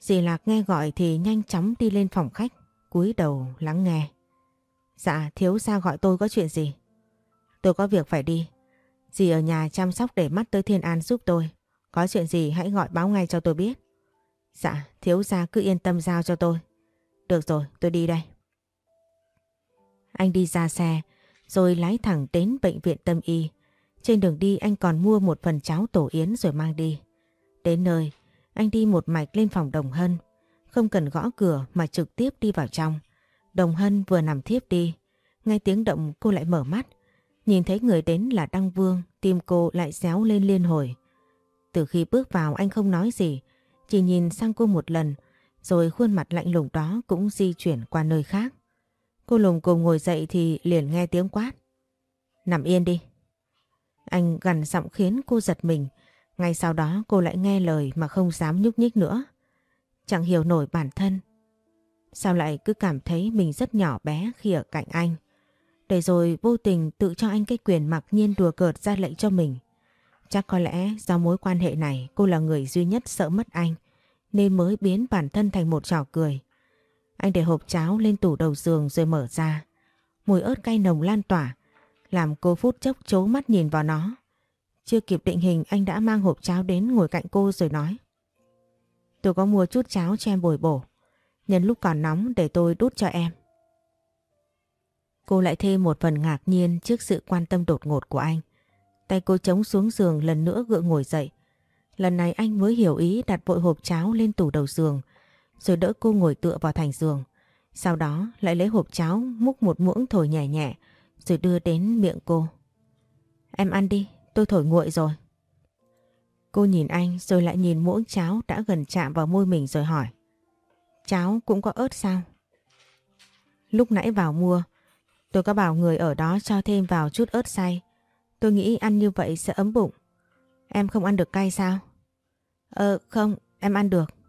Dì Lạc nghe gọi thì nhanh chóng đi lên phòng khách, cúi đầu lắng nghe. Dạ, thiếu gia gọi tôi có chuyện gì? Tôi có việc phải đi. Dì ở nhà chăm sóc để mắt tới Thiên An giúp tôi. Có chuyện gì hãy gọi báo ngay cho tôi biết. Dạ, thiếu gia cứ yên tâm giao cho tôi. Được rồi, tôi đi đây. Anh đi ra xe, rồi lái thẳng đến bệnh viện tâm y. Trên đường đi anh còn mua một phần cháo tổ yến rồi mang đi. Đến nơi, anh đi một mạch lên phòng Đồng Hân. Không cần gõ cửa mà trực tiếp đi vào trong. Đồng Hân vừa nằm thiếp đi. Ngay tiếng động cô lại mở mắt. Nhìn thấy người đến là Đăng Vương, tim cô lại réo lên liên hồi. Từ khi bước vào anh không nói gì, chỉ nhìn sang cô một lần, rồi khuôn mặt lạnh lùng đó cũng di chuyển qua nơi khác. Cô lùng cùng ngồi dậy thì liền nghe tiếng quát. Nằm yên đi. Anh gần giọng khiến cô giật mình. Ngay sau đó cô lại nghe lời mà không dám nhúc nhích nữa. Chẳng hiểu nổi bản thân. Sao lại cứ cảm thấy mình rất nhỏ bé khi ở cạnh anh. Để rồi vô tình tự cho anh cái quyền mặc nhiên đùa cợt ra lệnh cho mình. Chắc có lẽ do mối quan hệ này, cô là người duy nhất sợ mất anh, nên mới biến bản thân thành một trò cười. Anh để hộp cháo lên tủ đầu giường rồi mở ra. Mùi ớt cay nồng lan tỏa, làm cô phút chốc chố mắt nhìn vào nó. Chưa kịp định hình, anh đã mang hộp cháo đến ngồi cạnh cô rồi nói. Tôi có mua chút cháo cho em bồi bổ. Nhân lúc còn nóng để tôi đút cho em. Cô lại thêm một phần ngạc nhiên trước sự quan tâm đột ngột của anh. Tay cô chống xuống giường lần nữa gượng ngồi dậy. Lần này anh mới hiểu ý đặt vội hộp cháo lên tủ đầu giường rồi đỡ cô ngồi tựa vào thành giường. Sau đó lại lấy hộp cháo múc một muỗng thổi nhẹ nhẹ rồi đưa đến miệng cô. Em ăn đi, tôi thổi nguội rồi. Cô nhìn anh rồi lại nhìn muỗng cháo đã gần chạm vào môi mình rồi hỏi. Cháo cũng có ớt sao? Lúc nãy vào mua, tôi có bảo người ở đó cho thêm vào chút ớt xay. Tôi nghĩ ăn như vậy sẽ ấm bụng. Em không ăn được cay sao? Ờ không, em ăn được.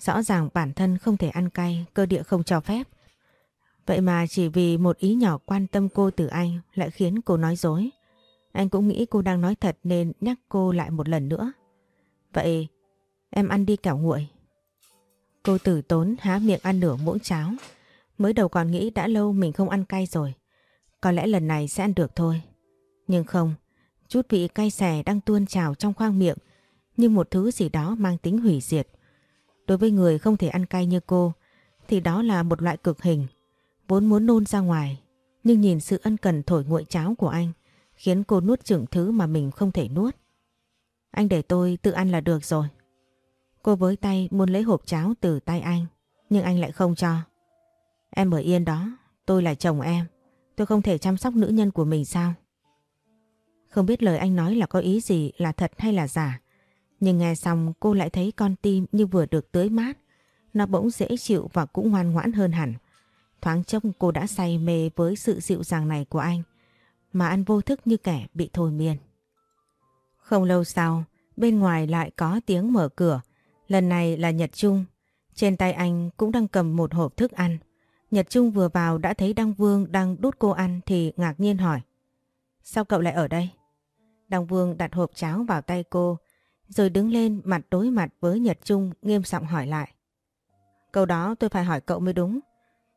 Rõ ràng bản thân không thể ăn cay, cơ địa không cho phép. Vậy mà chỉ vì một ý nhỏ quan tâm cô từ anh lại khiến cô nói dối. Anh cũng nghĩ cô đang nói thật nên nhắc cô lại một lần nữa. Vậy em ăn đi kẻo nguội. Cô tử tốn há miệng ăn nửa muỗng cháo. Mới đầu còn nghĩ đã lâu mình không ăn cay rồi. Có lẽ lần này sẽ ăn được thôi. Nhưng không, chút vị cay xè đang tuôn trào trong khoang miệng như một thứ gì đó mang tính hủy diệt. Đối với người không thể ăn cay như cô thì đó là một loại cực hình. Vốn muốn nôn ra ngoài nhưng nhìn sự ân cần thổi nguội cháo của anh khiến cô nuốt chửng thứ mà mình không thể nuốt. Anh để tôi tự ăn là được rồi. Cô với tay muốn lấy hộp cháo từ tay anh nhưng anh lại không cho. Em ở yên đó, tôi là chồng em. Tôi không thể chăm sóc nữ nhân của mình sao? Không biết lời anh nói là có ý gì là thật hay là giả. Nhưng nghe xong cô lại thấy con tim như vừa được tưới mát. Nó bỗng dễ chịu và cũng ngoan ngoãn hơn hẳn. Thoáng chốc cô đã say mê với sự dịu dàng này của anh. Mà anh vô thức như kẻ bị thôi miên. Không lâu sau, bên ngoài lại có tiếng mở cửa. Lần này là Nhật Trung. Trên tay anh cũng đang cầm một hộp thức ăn. Nhật Trung vừa vào đã thấy Đăng Vương đang đút cô ăn thì ngạc nhiên hỏi. Sao cậu lại ở đây? Đăng Vương đặt hộp cháo vào tay cô rồi đứng lên mặt đối mặt với Nhật Trung, nghiêm giọng hỏi lại. Câu đó tôi phải hỏi cậu mới đúng.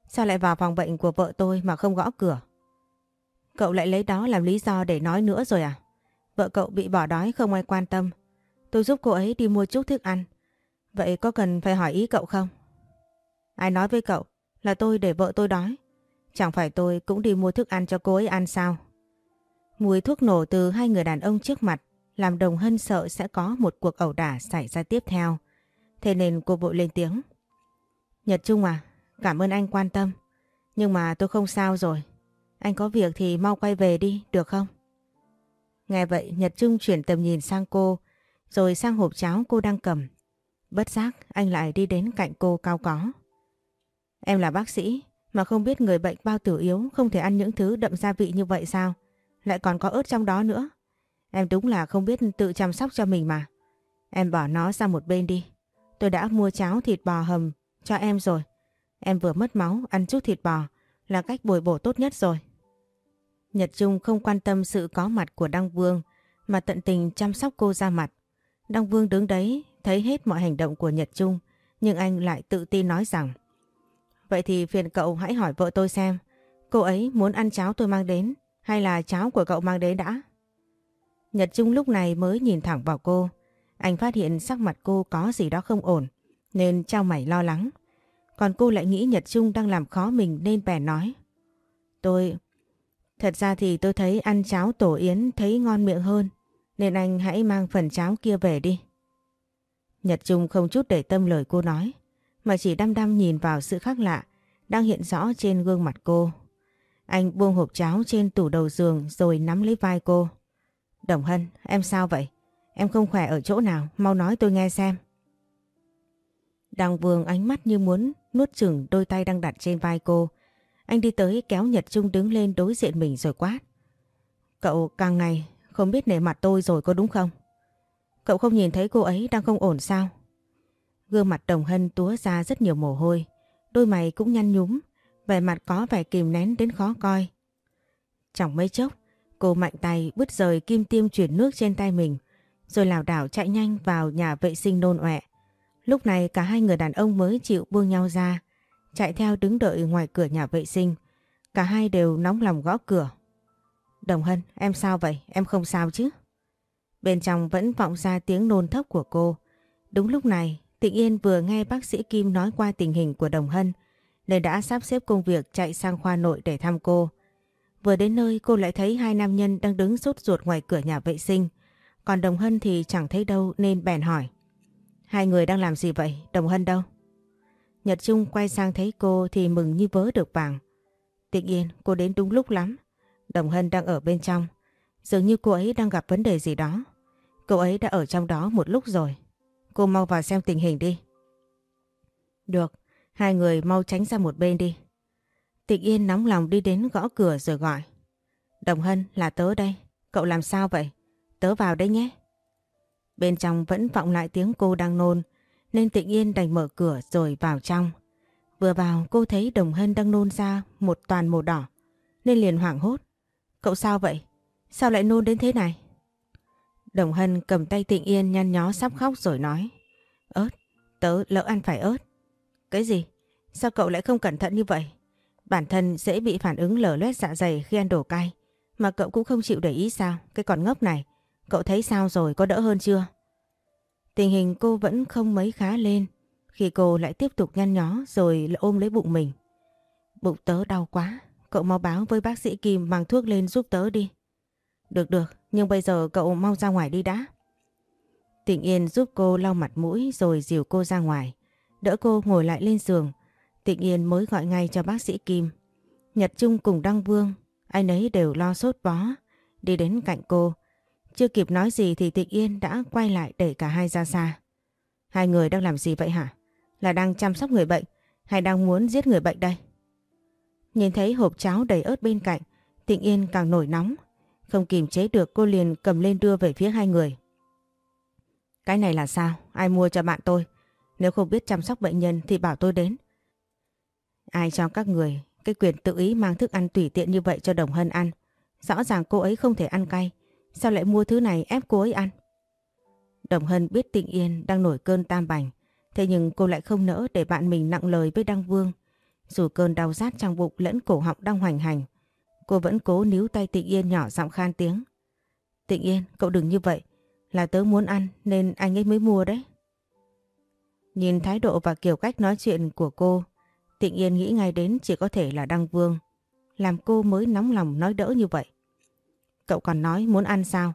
Sao lại vào phòng bệnh của vợ tôi mà không gõ cửa? Cậu lại lấy đó làm lý do để nói nữa rồi à? Vợ cậu bị bỏ đói không ai quan tâm. Tôi giúp cô ấy đi mua chút thức ăn. Vậy có cần phải hỏi ý cậu không? Ai nói với cậu là tôi để vợ tôi đói? Chẳng phải tôi cũng đi mua thức ăn cho cô ấy ăn sao? Mùi thuốc nổ từ hai người đàn ông trước mặt làm Đồng Hân sợ sẽ có một cuộc ẩu đả xảy ra tiếp theo. Thế nên cô vội lên tiếng. Nhật Trung à, cảm ơn anh quan tâm. Nhưng mà tôi không sao rồi. Anh có việc thì mau quay về đi, được không? Nghe vậy Nhật Trung chuyển tầm nhìn sang cô, rồi sang hộp cháo cô đang cầm. Bất giác anh lại đi đến cạnh cô cao có. Em là bác sĩ, mà không biết người bệnh bao tử yếu không thể ăn những thứ đậm gia vị như vậy sao? Lại còn có ớt trong đó nữa. Em đúng là không biết tự chăm sóc cho mình mà. Em bỏ nó sang một bên đi. Tôi đã mua cháo thịt bò hầm cho em rồi. Em vừa mất máu, ăn chút thịt bò là cách bồi bổ tốt nhất rồi. Nhật Trung không quan tâm sự có mặt của Đăng Vương mà tận tình chăm sóc cô ra mặt. Đăng Vương đứng đấy thấy hết mọi hành động của Nhật Trung nhưng anh lại tự tin nói rằng Vậy thì phiền cậu hãy hỏi vợ tôi xem cô ấy muốn ăn cháo tôi mang đến hay là cháo của cậu mang đến đã? Nhật Trung lúc này mới nhìn thẳng vào cô. Anh phát hiện sắc mặt cô có gì đó không ổn, nên trao mày lo lắng. Còn cô lại nghĩ Nhật Trung đang làm khó mình nên bèn nói. Tôi... Thật ra thì tôi thấy ăn cháo tổ yến thấy ngon miệng hơn, nên anh hãy mang phần cháo kia về đi. Nhật Trung không chút để tâm lời cô nói, mà chỉ đăm đăm nhìn vào sự khác lạ đang hiện rõ trên gương mặt cô. Anh buông hộp cháo trên tủ đầu giường rồi nắm lấy vai cô. Đồng Hân, em sao vậy? Em không khỏe ở chỗ nào, mau nói tôi nghe xem. Đằng Vương ánh mắt như muốn nuốt chừng đôi tay đang đặt trên vai cô. Anh đi tới kéo Nhật Trung đứng lên đối diện mình rồi quát. Cậu càng ngày không biết nể mặt tôi rồi có đúng không? Cậu không nhìn thấy cô ấy đang không ổn sao? Gương mặt đồng hân túa ra rất nhiều mồ hôi. Đôi mày cũng nhăn nhúm. Vẻ mặt có vẻ kìm nén đến khó coi. Chẳng mấy chốc, cô mạnh tay bứt rời kim tiêm chuyển nước trên tay mình. Rồi lảo đảo chạy nhanh vào nhà vệ sinh nôn ọe. Lúc này cả hai người đàn ông mới chịu buông nhau ra. Chạy theo đứng đợi ngoài cửa nhà vệ sinh. Cả hai đều nóng lòng gõ cửa. Đồng Hân, em sao vậy? Em không sao chứ? Bên trong vẫn vọng ra tiếng nôn thốc của cô. Đúng lúc này, Tịnh Yên vừa nghe bác sĩ Kim nói qua tình hình của Đồng Hân nên đã sắp xếp công việc chạy sang khoa nội để thăm cô. Vừa đến nơi cô lại thấy hai nam nhân đang đứng sốt ruột ngoài cửa nhà vệ sinh. Còn Đồng Hân thì chẳng thấy đâu nên bèn hỏi. Hai người đang làm gì vậy? Đồng Hân đâu? Nhật Trung quay sang thấy cô thì mừng như vớ được vàng. Tịnh Yên, cô đến đúng lúc lắm. Đồng Hân đang ở bên trong. Dường như cô ấy đang gặp vấn đề gì đó. Cô ấy đã ở trong đó một lúc rồi. Cô mau vào xem tình hình đi. Được, hai người mau tránh ra một bên đi. Tịnh Yên nóng lòng đi đến gõ cửa rồi gọi. Đồng Hân là tớ đây, cậu làm sao vậy? Tớ vào đây nhé. Bên trong vẫn vọng lại tiếng cô đang nôn, nên Tịnh Yên đành mở cửa rồi vào trong. Vừa vào cô thấy Đồng Hân đang nôn ra một toàn màu đỏ, nên liền hoảng hốt. Cậu sao vậy? Sao lại nôn đến thế này? Đồng Hân cầm tay Tịnh Yên nhăn nhó sắp khóc rồi nói. Ớt, tớ lỡ ăn phải ớt. Cái gì? Sao cậu lại không cẩn thận như vậy? Bản thân dễ bị phản ứng lở loét dạ dày khi ăn đồ cay. Mà cậu cũng không chịu để ý sao? Cái con ngốc này. Cậu thấy sao rồi? Có đỡ hơn chưa? Tình hình cô vẫn không mấy khá lên. Khi cô lại tiếp tục nhăn nhó rồi ôm lấy bụng mình. Bụng tớ đau quá. Cậu mau báo với bác sĩ Kim mang thuốc lên giúp tớ đi. Được được, nhưng bây giờ cậu mau ra ngoài đi đã. Tịnh Yên giúp cô lau mặt mũi rồi dìu cô ra ngoài. Đỡ cô ngồi lại lên giường. Tịnh Yên mới gọi ngay cho bác sĩ Kim. Nhật Trung cùng Đăng Vương, anh ấy đều lo sốt bó, đi đến cạnh cô. Chưa kịp nói gì thì Tịnh Yên đã quay lại đẩy cả hai ra xa. Hai người đang làm gì vậy hả? Là đang chăm sóc người bệnh hay đang muốn giết người bệnh đây? Nhìn thấy hộp cháo đầy ớt bên cạnh, Tịnh Yên càng nổi nóng. Không kìm chế được cô liền cầm lên đưa về phía hai người. Cái này là sao? Ai mua cho bạn tôi? Nếu không biết chăm sóc bệnh nhân thì bảo tôi đến. Ai cho các người cái quyền tự ý mang thức ăn tùy tiện như vậy cho Đồng Hân ăn? Rõ ràng cô ấy không thể ăn cay. Sao lại mua thứ này ép cô ấy ăn? Đồng Hân biết Tịnh Yên đang nổi cơn tam bành. Thế nhưng cô lại không nỡ để bạn mình nặng lời với Đăng Vương. Dù cơn đau rát trong bụng lẫn cổ họng đang hoành hành. Cô vẫn cố níu tay Tịnh Yên nhỏ giọng khan tiếng. Tịnh Yên, cậu đừng như vậy. Là tớ muốn ăn nên anh ấy mới mua đấy. Nhìn thái độ và kiểu cách nói chuyện của cô, Tịnh Yên nghĩ ngay đến chỉ có thể là Đăng Vương. Làm cô mới nóng lòng nói đỡ như vậy. Cậu còn nói muốn ăn sao?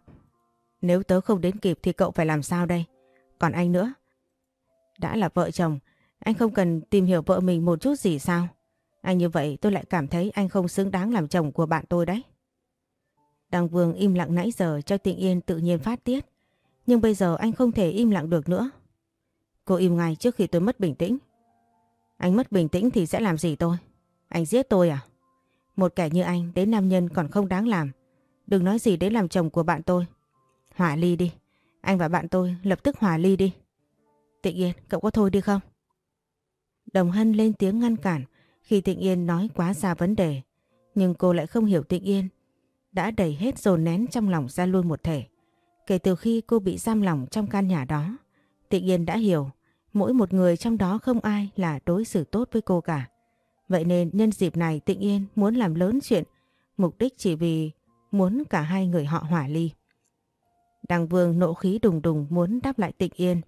Nếu tớ không đến kịp thì cậu phải làm sao đây? Còn anh nữa? Đã là vợ chồng, anh không cần tìm hiểu vợ mình một chút gì sao? Anh như vậy tôi lại cảm thấy anh không xứng đáng làm chồng của bạn tôi đấy. Đăng Vương im lặng nãy giờ cho Tịnh Yên tự nhiên phát tiết. Nhưng bây giờ anh không thể im lặng được nữa. Cô im ngay trước khi tôi mất bình tĩnh. Anh mất bình tĩnh thì sẽ làm gì tôi? Anh giết tôi à? Một kẻ như anh đến nam nhân còn không đáng làm. Đừng nói gì đến làm chồng của bạn tôi. Hòa ly đi. Anh và bạn tôi lập tức hòa ly đi. Tịnh Yên, cậu có thôi đi không? Đồng Hân lên tiếng ngăn cản khi Tịnh Yên nói quá xa vấn đề. Nhưng cô lại không hiểu Tịnh Yên. Đã đẩy hết dồn nén trong lòng ra luôn một thể. Kể từ khi cô bị giam lòng trong căn nhà đó, Tịnh Yên đã hiểu mỗi một người trong đó không ai là đối xử tốt với cô cả. Vậy nên nhân dịp này Tịnh Yên muốn làm lớn chuyện, mục đích chỉ vì muốn cả hai người họ hỏa ly. Đằng Vương nộ khí đùng đùng muốn đáp lại Tịnh Yên,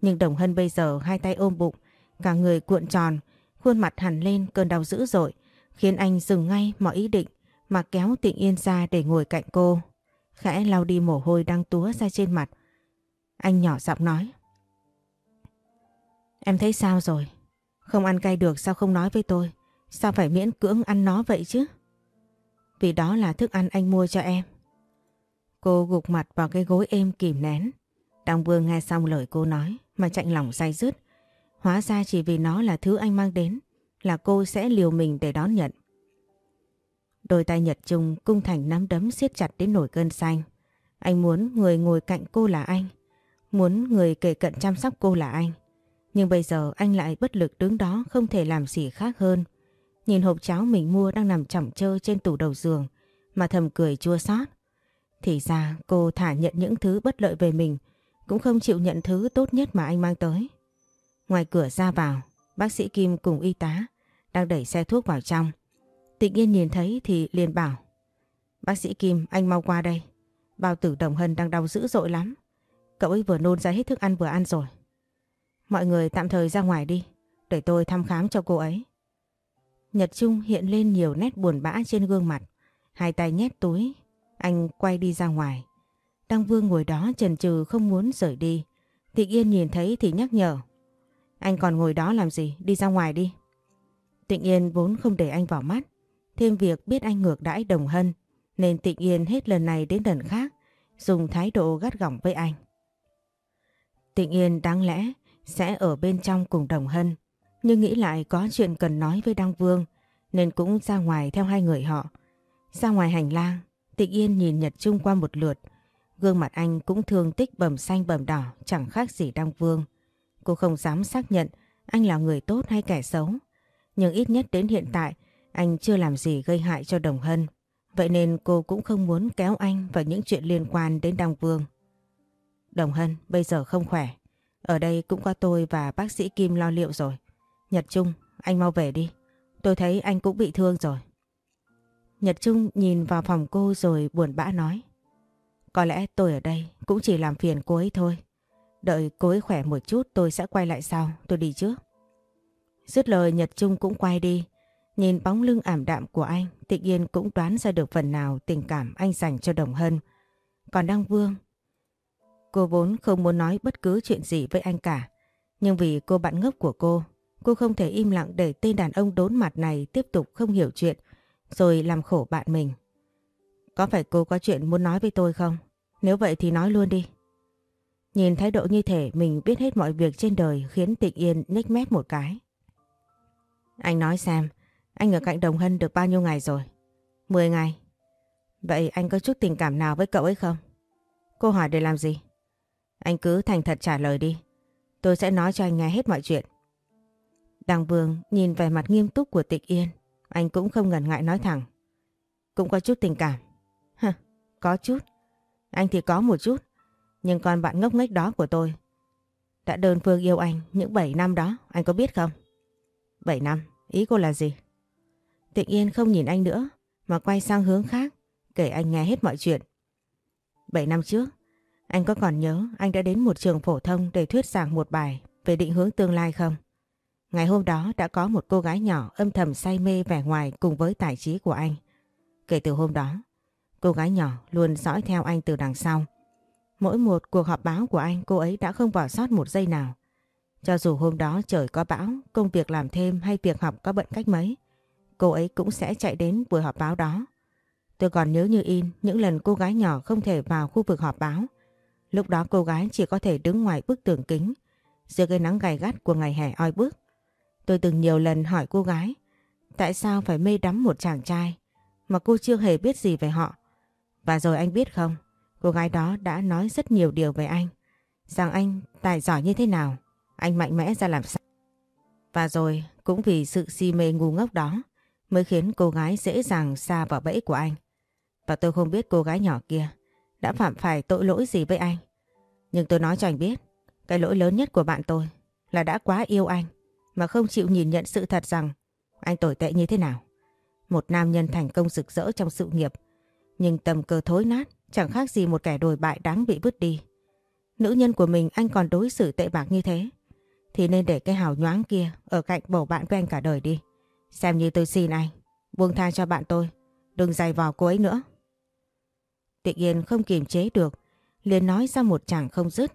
nhưng Đồng Hân bây giờ hai tay ôm bụng, cả người cuộn tròn, khuôn mặt hẳn lên cơn đau dữ dội, khiến anh dừng ngay mọi ý định mà kéo Tịnh Yên ra để ngồi cạnh cô. Khẽ lau đi mồ hôi đang túa ra trên mặt. Anh nhỏ giọng nói. Em thấy sao rồi? Không ăn cay được sao không nói với tôi? Sao phải miễn cưỡng ăn nó vậy chứ? Vì đó là thức ăn anh mua cho em. Cô gục mặt vào cái gối êm kìm nén. Đăng Vương nghe xong lời cô nói mà chạy lòng say dứt. Hóa ra chỉ vì nó là thứ anh mang đến là cô sẽ liều mình để đón nhận. Đôi tay Nhật Trung cung thành nắm đấm siết chặt đến nổi cơn xanh. Anh muốn người ngồi cạnh cô là anh. Muốn người kề cận chăm sóc cô là anh. Nhưng bây giờ anh lại bất lực đứng đó không thể làm gì khác hơn. Nhìn hộp cháo mình mua đang nằm chỏng chơ trên tủ đầu giường mà thầm cười chua xót. Thì ra cô thả nhận những thứ bất lợi về mình cũng không chịu nhận thứ tốt nhất mà anh mang tới. Ngoài cửa ra vào, bác sĩ Kim cùng y tá đang đẩy xe thuốc vào trong. Tịnh Yên nhìn thấy thì liền bảo Bác sĩ Kim, anh mau qua đây. Bao tử Đồng Hân đang đau dữ dội lắm. Cậu ấy vừa nôn ra hết thức ăn vừa ăn rồi. Mọi người tạm thời ra ngoài đi, để tôi thăm khám cho cô ấy. Nhật Trung hiện lên nhiều nét buồn bã trên gương mặt, hai tay nhét túi, anh quay đi ra ngoài. Đăng Vương ngồi đó chần chừ không muốn rời đi. Tịnh Yên nhìn thấy thì nhắc nhở. Anh còn ngồi đó làm gì, đi ra ngoài đi. Tịnh Yên vốn không để anh vào mắt, thêm việc biết anh ngược đãi Đồng Hân, nên Tịnh Yên hết lần này đến lần khác, dùng thái độ gắt gỏng với anh. Tịnh Yên đáng lẽ sẽ ở bên trong cùng Đồng Hân, nhưng nghĩ lại có chuyện cần nói với Đăng Vương nên cũng ra ngoài theo hai người họ. Ra ngoài hành lang, Tịnh Yên nhìn Nhật Trung qua một lượt, gương mặt anh cũng thương tích bầm xanh bầm đỏ chẳng khác gì Đăng Vương. Cô không dám xác nhận anh là người tốt hay kẻ xấu, nhưng ít nhất đến hiện tại anh chưa làm gì gây hại cho Đồng Hân. Vậy nên cô cũng không muốn kéo anh vào những chuyện liên quan đến Đăng Vương. Đồng Hân bây giờ không khỏe. Ở đây cũng có tôi và bác sĩ Kim lo liệu rồi. Nhật Trung, anh mau về đi. Tôi thấy anh cũng bị thương rồi. Nhật Trung nhìn vào phòng cô rồi buồn bã nói. Có lẽ tôi ở đây cũng chỉ làm phiền cô ấy thôi. Đợi cô ấy khỏe một chút tôi sẽ quay lại sau, tôi đi trước. Dứt lời Nhật Trung cũng quay đi. Nhìn bóng lưng ảm đạm của anh, Tịnh Yên cũng đoán ra được phần nào tình cảm anh dành cho Đồng Hân. Còn Đăng Vương, cô vốn không muốn nói bất cứ chuyện gì với anh cả. Nhưng vì cô bạn ngốc của cô, cô không thể im lặng để tên đàn ông đốn mặt này tiếp tục không hiểu chuyện, rồi làm khổ bạn mình. Có phải cô có chuyện muốn nói với tôi không? Nếu vậy thì nói luôn đi. Nhìn thái độ như thể mình biết hết mọi việc trên đời khiến Tịnh Yên nhếch mép một cái. Anh nói xem, anh ở cạnh Đồng Hân được bao nhiêu ngày rồi? Mười ngày. Vậy anh có chút tình cảm nào với cậu ấy không? Cô hỏi để làm gì? Anh cứ thành thật trả lời đi. Tôi sẽ nói cho anh nghe hết mọi chuyện. Đằng Vương nhìn vẻ mặt nghiêm túc của Tịch Yên. Anh cũng không ngần ngại nói thẳng. Cũng có chút tình cảm. Hả, có chút. Anh thì có một chút. Nhưng còn bạn ngốc nghếch đó của tôi đã đơn phương yêu anh những 7 năm đó. Anh có biết không? 7 năm, ý cô là gì? Tịnh Yên không nhìn anh nữa mà quay sang hướng khác kể anh nghe hết mọi chuyện. 7 năm trước, anh có còn nhớ anh đã đến một trường phổ thông để thuyết giảng một bài về định hướng tương lai không? Ngày hôm đó đã có một cô gái nhỏ âm thầm say mê vẻ ngoài cùng với tài trí của anh. Kể từ hôm đó, cô gái nhỏ luôn dõi theo anh từ đằng sau. Mỗi một cuộc họp báo của anh cô ấy đã không bỏ sót một giây nào. Cho dù hôm đó trời có bão, công việc làm thêm hay việc học có bận cách mấy, cô ấy cũng sẽ chạy đến buổi họp báo đó. Tôi còn nhớ như in những lần cô gái nhỏ không thể vào khu vực họp báo. Lúc đó cô gái chỉ có thể đứng ngoài bức tường kính dưới cái nắng gay gắt của ngày hè oi bức. Tôi từng nhiều lần hỏi cô gái tại sao phải mê đắm một chàng trai mà cô chưa hề biết gì về họ. Và rồi anh biết không, cô gái đó đã nói rất nhiều điều về anh. Rằng anh tài giỏi như thế nào, anh mạnh mẽ ra làm sao. Và rồi cũng vì sự si mê ngu ngốc đó mới khiến cô gái dễ dàng xa vào bẫy của anh. Và tôi không biết cô gái nhỏ kia đã phạm phải tội lỗi gì với anh. Nhưng tôi nói cho anh biết, cái lỗi lớn nhất của bạn tôi là đã quá yêu anh mà không chịu nhìn nhận sự thật rằng anh tồi tệ như thế nào. Một nam nhân thành công rực rỡ trong sự nghiệp, nhưng tầm cơ thối nát chẳng khác gì một kẻ đồi bại đáng bị vứt đi. Nữ nhân của mình anh còn đối xử tệ bạc như thế, thì nên để cái hào nhoáng kia ở cạnh bầu bạn của anh cả đời đi. Xem như tôi xin anh, buông tha cho bạn tôi, đừng dày vào cô ấy nữa. Tịnh Yên không kiềm chế được, liền nói ra một chàng không dứt.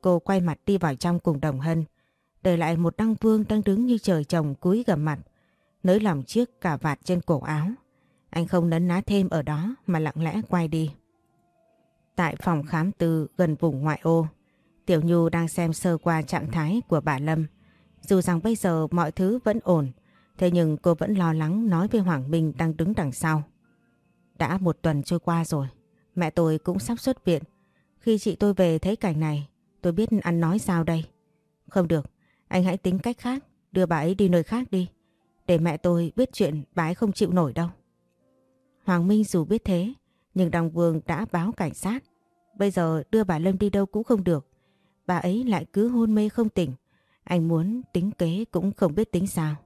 Cô quay mặt đi vào trong cùng Đồng Hân, để lại một đăng vương đang đứng như trời trồng cúi gầm mặt, nới lòng chiếc cà vạt trên cổ áo. Anh không nấn ná thêm ở đó mà lặng lẽ quay đi. Tại phòng khám tư gần vùng ngoại ô, Tiểu Nhu đang xem sơ qua trạng thái của bà Lâm. Dù rằng bây giờ mọi thứ vẫn ổn, thế nhưng cô vẫn lo lắng nói với Hoàng Minh đang đứng đằng sau. Đã một tuần trôi qua rồi, mẹ tôi cũng sắp xuất viện. Khi chị tôi về thấy cảnh này, tôi biết ăn nói sao đây. Không được, anh hãy tính cách khác, đưa bà ấy đi nơi khác đi. Để mẹ tôi biết chuyện bà ấy không chịu nổi đâu. Hoàng Minh dù biết thế, nhưng Đăng Vương đã báo cảnh sát. Bây giờ đưa bà Lâm đi đâu cũng không được. Bà ấy lại cứ hôn mê không tỉnh. Anh muốn tính kế cũng không biết tính sao.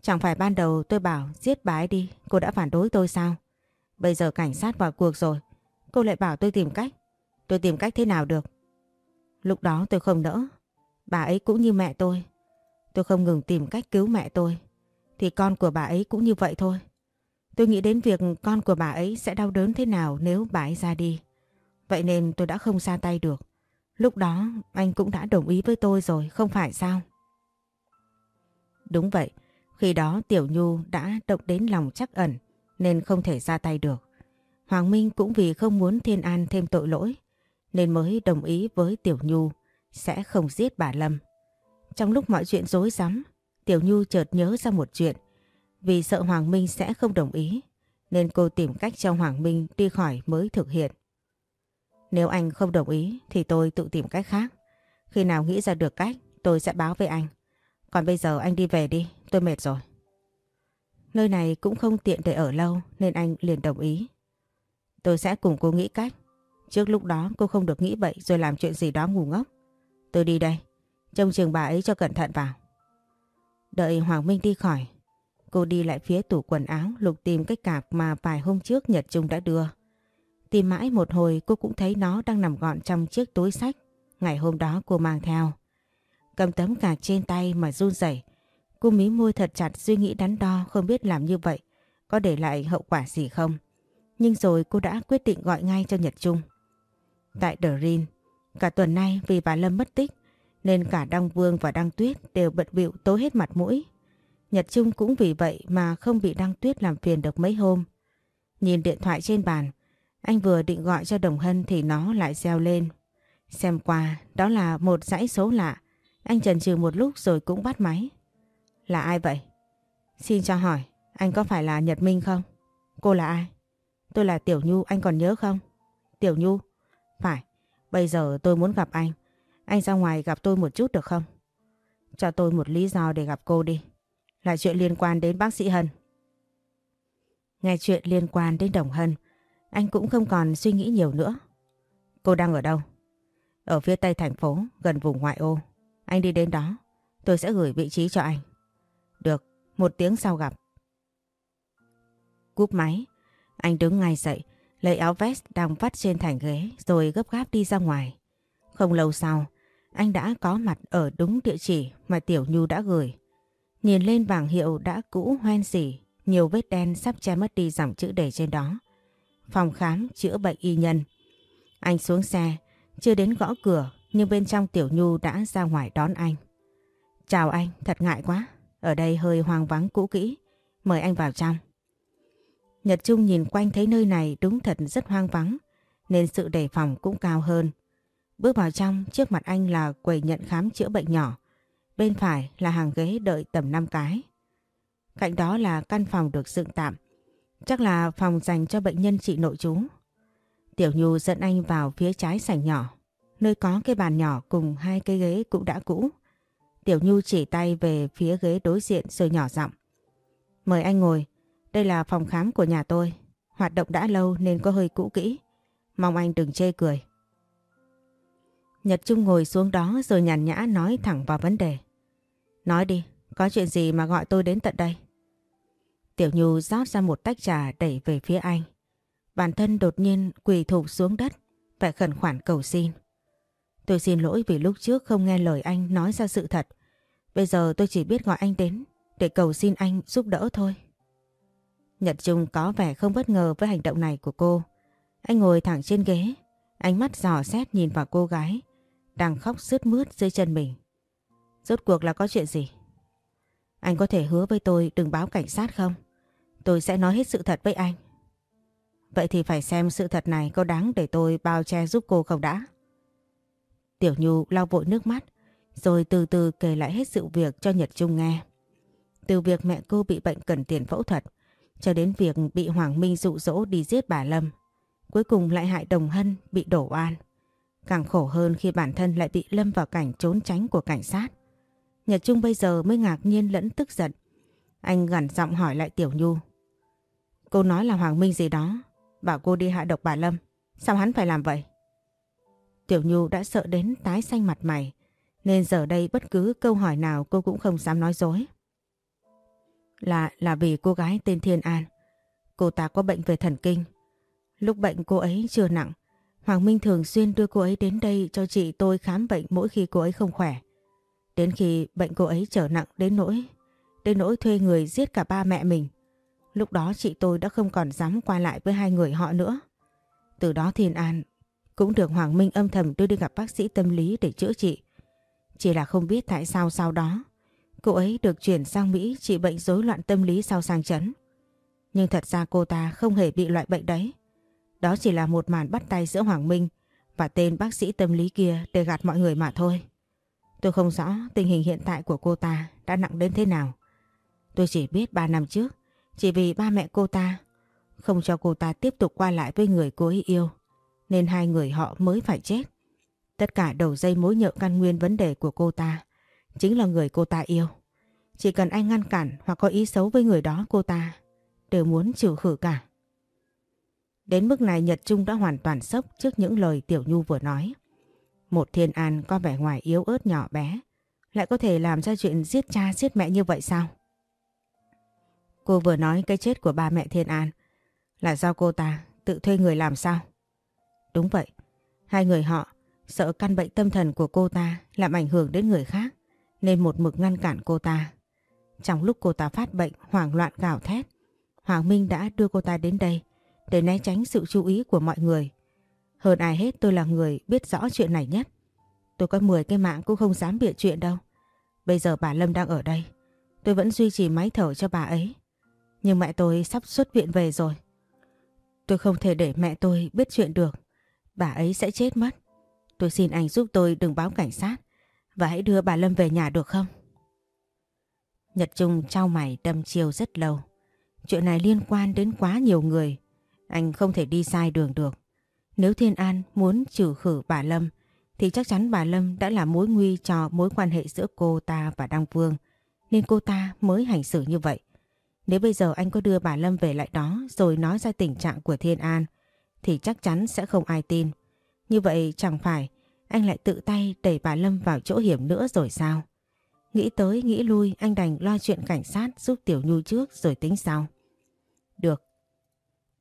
Chẳng phải ban đầu tôi bảo giết bà ấy đi, cô đã phản đối tôi sao? Bây giờ cảnh sát vào cuộc rồi, cô lại bảo tôi tìm cách. Tôi tìm cách thế nào được? Lúc đó tôi không nỡ. Bà ấy cũng như mẹ tôi. Tôi không ngừng tìm cách cứu mẹ tôi. Thì con của bà ấy cũng như vậy thôi. Tôi nghĩ đến việc con của bà ấy sẽ đau đớn thế nào nếu bà ấy ra đi. Vậy nên tôi đã không ra tay được. Lúc đó anh cũng đã đồng ý với tôi rồi, không phải sao? Đúng vậy, khi đó Tiểu Nhu đã động đến lòng chắc ẩn nên không thể ra tay được. Hoàng Minh cũng vì không muốn Thiên An thêm tội lỗi nên mới đồng ý với Tiểu Nhu sẽ không giết bà Lâm. Trong lúc mọi chuyện rối rắm, Tiểu Nhu chợt nhớ ra một chuyện. Vì sợ Hoàng Minh sẽ không đồng ý nên cô tìm cách cho Hoàng Minh đi khỏi mới thực hiện. Nếu anh không đồng ý thì tôi tự tìm cách khác. Khi nào nghĩ ra được cách tôi sẽ báo với anh. Còn bây giờ anh đi về đi, tôi mệt rồi. Nơi này cũng không tiện để ở lâu nên anh liền đồng ý. Tôi sẽ cùng cô nghĩ cách. Trước lúc đó cô không được nghĩ vậy rồi làm chuyện gì đó ngu ngốc. Tôi đi đây, trông trường bà ấy cho cẩn thận vào. Đợi Hoàng Minh đi khỏi, cô đi lại phía tủ quần áo lục tìm cái cạp mà vài hôm trước Nhật Trung đã đưa. Tìm mãi một hồi cô cũng thấy nó đang nằm gọn trong chiếc túi sách ngày hôm đó cô mang theo. Cầm tấm cạc trên tay mà run rẩy, cô mí môi thật chặt suy nghĩ đắn đo không biết làm như vậy có để lại hậu quả gì không. Nhưng rồi cô đã quyết định gọi ngay cho Nhật Trung. Tại The Rin, cả tuần nay vì bà Lâm mất tích nên cả Đăng Vương và Đăng Tuyết đều bận bịu tố hết mặt mũi. Nhật Trung cũng vì vậy mà không bị Đăng Tuyết làm phiền được mấy hôm. Nhìn điện thoại trên bàn, anh vừa định gọi cho Đồng Hân thì nó lại reo lên. Xem qua, đó là một dãy số lạ. Anh chần chừ một lúc rồi cũng bắt máy. Là ai vậy? Xin cho hỏi, anh có phải là Nhật Minh không? Cô là ai? Tôi là Tiểu Nhu, anh còn nhớ không? Tiểu Nhu? Phải, bây giờ tôi muốn gặp anh. Anh ra ngoài gặp tôi một chút được không? Cho tôi một lý do để gặp cô đi. Là chuyện liên quan đến bác sĩ Hân. Nghe chuyện liên quan đến Đồng Hân, anh cũng không còn suy nghĩ nhiều nữa. Cô đang ở đâu? Ở phía tây thành phố, gần vùng ngoại ô. Anh đi đến đó, tôi sẽ gửi vị trí cho anh. Được, một tiếng sau gặp. Cúp máy, anh đứng ngay dậy, lấy áo vest đang vắt trên thành ghế rồi gấp gáp đi ra ngoài. Không lâu sau, anh đã có mặt ở đúng địa chỉ mà Tiểu Nhu đã gửi. Nhìn lên bảng hiệu đã cũ hoen xỉ, nhiều vết đen sắp che mất đi dòng chữ đề trên đó. Phòng khám chữa bệnh y nhân. Anh xuống xe, chưa đến gõ cửa nhưng bên trong Tiểu Nhu đã ra ngoài đón anh. Chào anh, thật ngại quá. Ở đây hơi hoang vắng cũ kỹ. Mời anh vào trong. Nhật Trung nhìn quanh thấy nơi này đúng thật rất hoang vắng nên sự đề phòng cũng cao hơn. Bước vào trong, trước mặt anh là quầy nhận khám chữa bệnh nhỏ. Bên phải là hàng ghế đợi tầm 5 cái. Cạnh đó là căn phòng được dựng tạm. Chắc là phòng dành cho bệnh nhân trị nội trú. Tiểu Nhu dẫn anh vào phía trái sảnh nhỏ, nơi có cái bàn nhỏ cùng hai cái ghế cũng đã cũ. Tiểu Nhu chỉ tay về phía ghế đối diện rồi nhỏ giọng. Mời anh ngồi, đây là phòng khám của nhà tôi. Hoạt động đã lâu nên có hơi cũ kỹ. Mong anh đừng chê cười. Nhật Trung ngồi xuống đó rồi nhàn nhã nói thẳng vào vấn đề. Nói đi, có chuyện gì mà gọi tôi đến tận đây? Tiểu Nhu rót ra một tách trà đẩy về phía anh. Bản thân đột nhiên quỳ thụp xuống đất, phải khẩn khoản cầu xin. Tôi xin lỗi vì lúc trước không nghe lời anh nói ra sự thật. Bây giờ tôi chỉ biết gọi anh đến để cầu xin anh giúp đỡ thôi. Nhật Trung có vẻ không bất ngờ với hành động này của cô. Anh ngồi thẳng trên ghế, ánh mắt dò xét nhìn vào cô gái đang khóc sướt mướt dưới chân mình. Rốt cuộc là có chuyện gì? Anh có thể hứa với tôi đừng báo cảnh sát không? Tôi sẽ nói hết sự thật với anh. Vậy thì phải xem sự thật này có đáng để tôi bao che giúp cô không đã? Tiểu Nhu lau vội nước mắt, rồi từ từ kể lại hết sự việc cho Nhật Trung nghe. Từ việc mẹ cô bị bệnh cần tiền phẫu thuật, cho đến việc bị Hoàng Minh dụ dỗ đi giết bà Lâm. Cuối cùng lại hại Đồng Hân bị đổ oan. Càng khổ hơn khi bản thân lại bị lâm vào cảnh trốn tránh của cảnh sát. Nhật Trung bây giờ mới ngạc nhiên lẫn tức giận. Anh gằn giọng hỏi lại Tiểu Nhu. Cô nói là Hoàng Minh gì đó, bảo cô đi hạ độc bà Lâm. Sao hắn phải làm vậy? Tiểu Nhu đã sợ đến tái xanh mặt mày, nên giờ đây bất cứ câu hỏi nào cô cũng không dám nói dối. Là, là vì cô gái tên Thiên An. Cô ta có bệnh về thần kinh. Lúc bệnh cô ấy chưa nặng, Hoàng Minh thường xuyên đưa cô ấy đến đây cho chị tôi khám bệnh mỗi khi cô ấy không khỏe. Đến khi bệnh cô ấy trở nặng đến nỗi, đến nỗi thuê người giết cả ba mẹ mình. Lúc đó chị tôi đã không còn dám qua lại với hai người họ nữa. Từ đó Thiên An cũng được Hoàng Minh âm thầm đưa đi gặp bác sĩ tâm lý để chữa trị. Chỉ là không biết tại sao sau đó cô ấy được chuyển sang Mỹ trị bệnh rối loạn tâm lý sau sang chấn. Nhưng thật ra cô ta không hề bị loại bệnh đấy. Đó chỉ là một màn bắt tay giữa Hoàng Minh và tên bác sĩ tâm lý kia để gạt mọi người mà thôi. Tôi không rõ tình hình hiện tại của cô ta đã nặng đến thế nào. Tôi chỉ biết 3 năm trước, chỉ vì ba mẹ cô ta không cho cô ta tiếp tục qua lại với người cô ấy yêu, nên hai người họ mới phải chết. Tất cả đầu dây mối nhợ căn nguyên vấn đề của cô ta chính là người cô ta yêu. Chỉ cần anh ngăn cản hoặc có ý xấu với người đó cô ta đều muốn trừ khử cả. Đến mức này Nhật Trung đã hoàn toàn sốc trước những lời Tiểu Nhu vừa nói. Một thiên an có vẻ ngoài yếu ớt nhỏ bé, lại có thể làm ra chuyện giết cha giết mẹ như vậy sao? Cô vừa nói cái chết của ba mẹ Thiên An là do cô ta tự thuê người làm sao? Đúng vậy, hai người họ sợ căn bệnh tâm thần của cô ta làm ảnh hưởng đến người khác nên một mực ngăn cản cô ta. Trong lúc cô ta phát bệnh hoảng loạn gào thét, Hoàng Minh đã đưa cô ta đến đây để né tránh sự chú ý của mọi người. Hơn ai hết tôi là người biết rõ chuyện này nhất. Tôi có 10 cái mạng cũng không dám bịa chuyện đâu. Bây giờ bà Lâm đang ở đây. Tôi vẫn duy trì máy thở cho bà ấy. Nhưng mẹ tôi sắp xuất viện về rồi. Tôi không thể để mẹ tôi biết chuyện được. Bà ấy sẽ chết mất. Tôi xin anh giúp tôi đừng báo cảnh sát. Và hãy đưa bà Lâm về nhà được không? Nhật Trung trao mày đâm chiều rất lâu. Chuyện này liên quan đến quá nhiều người. Anh không thể đi sai đường được. Nếu Thiên An muốn trừ khử bà Lâm, thì chắc chắn bà Lâm đã là mối nguy cho mối quan hệ giữa cô ta và Đăng Vương nên cô ta mới hành xử như vậy. Nếu bây giờ anh có đưa bà Lâm về lại đó rồi nói ra tình trạng của Thiên An, thì chắc chắn sẽ không ai tin. Như vậy chẳng phải anh lại tự tay đẩy bà Lâm vào chỗ hiểm nữa rồi sao? Nghĩ tới nghĩ lui, anh đành lo chuyện cảnh sát giúp Tiểu Nhu trước rồi tính sau. Được.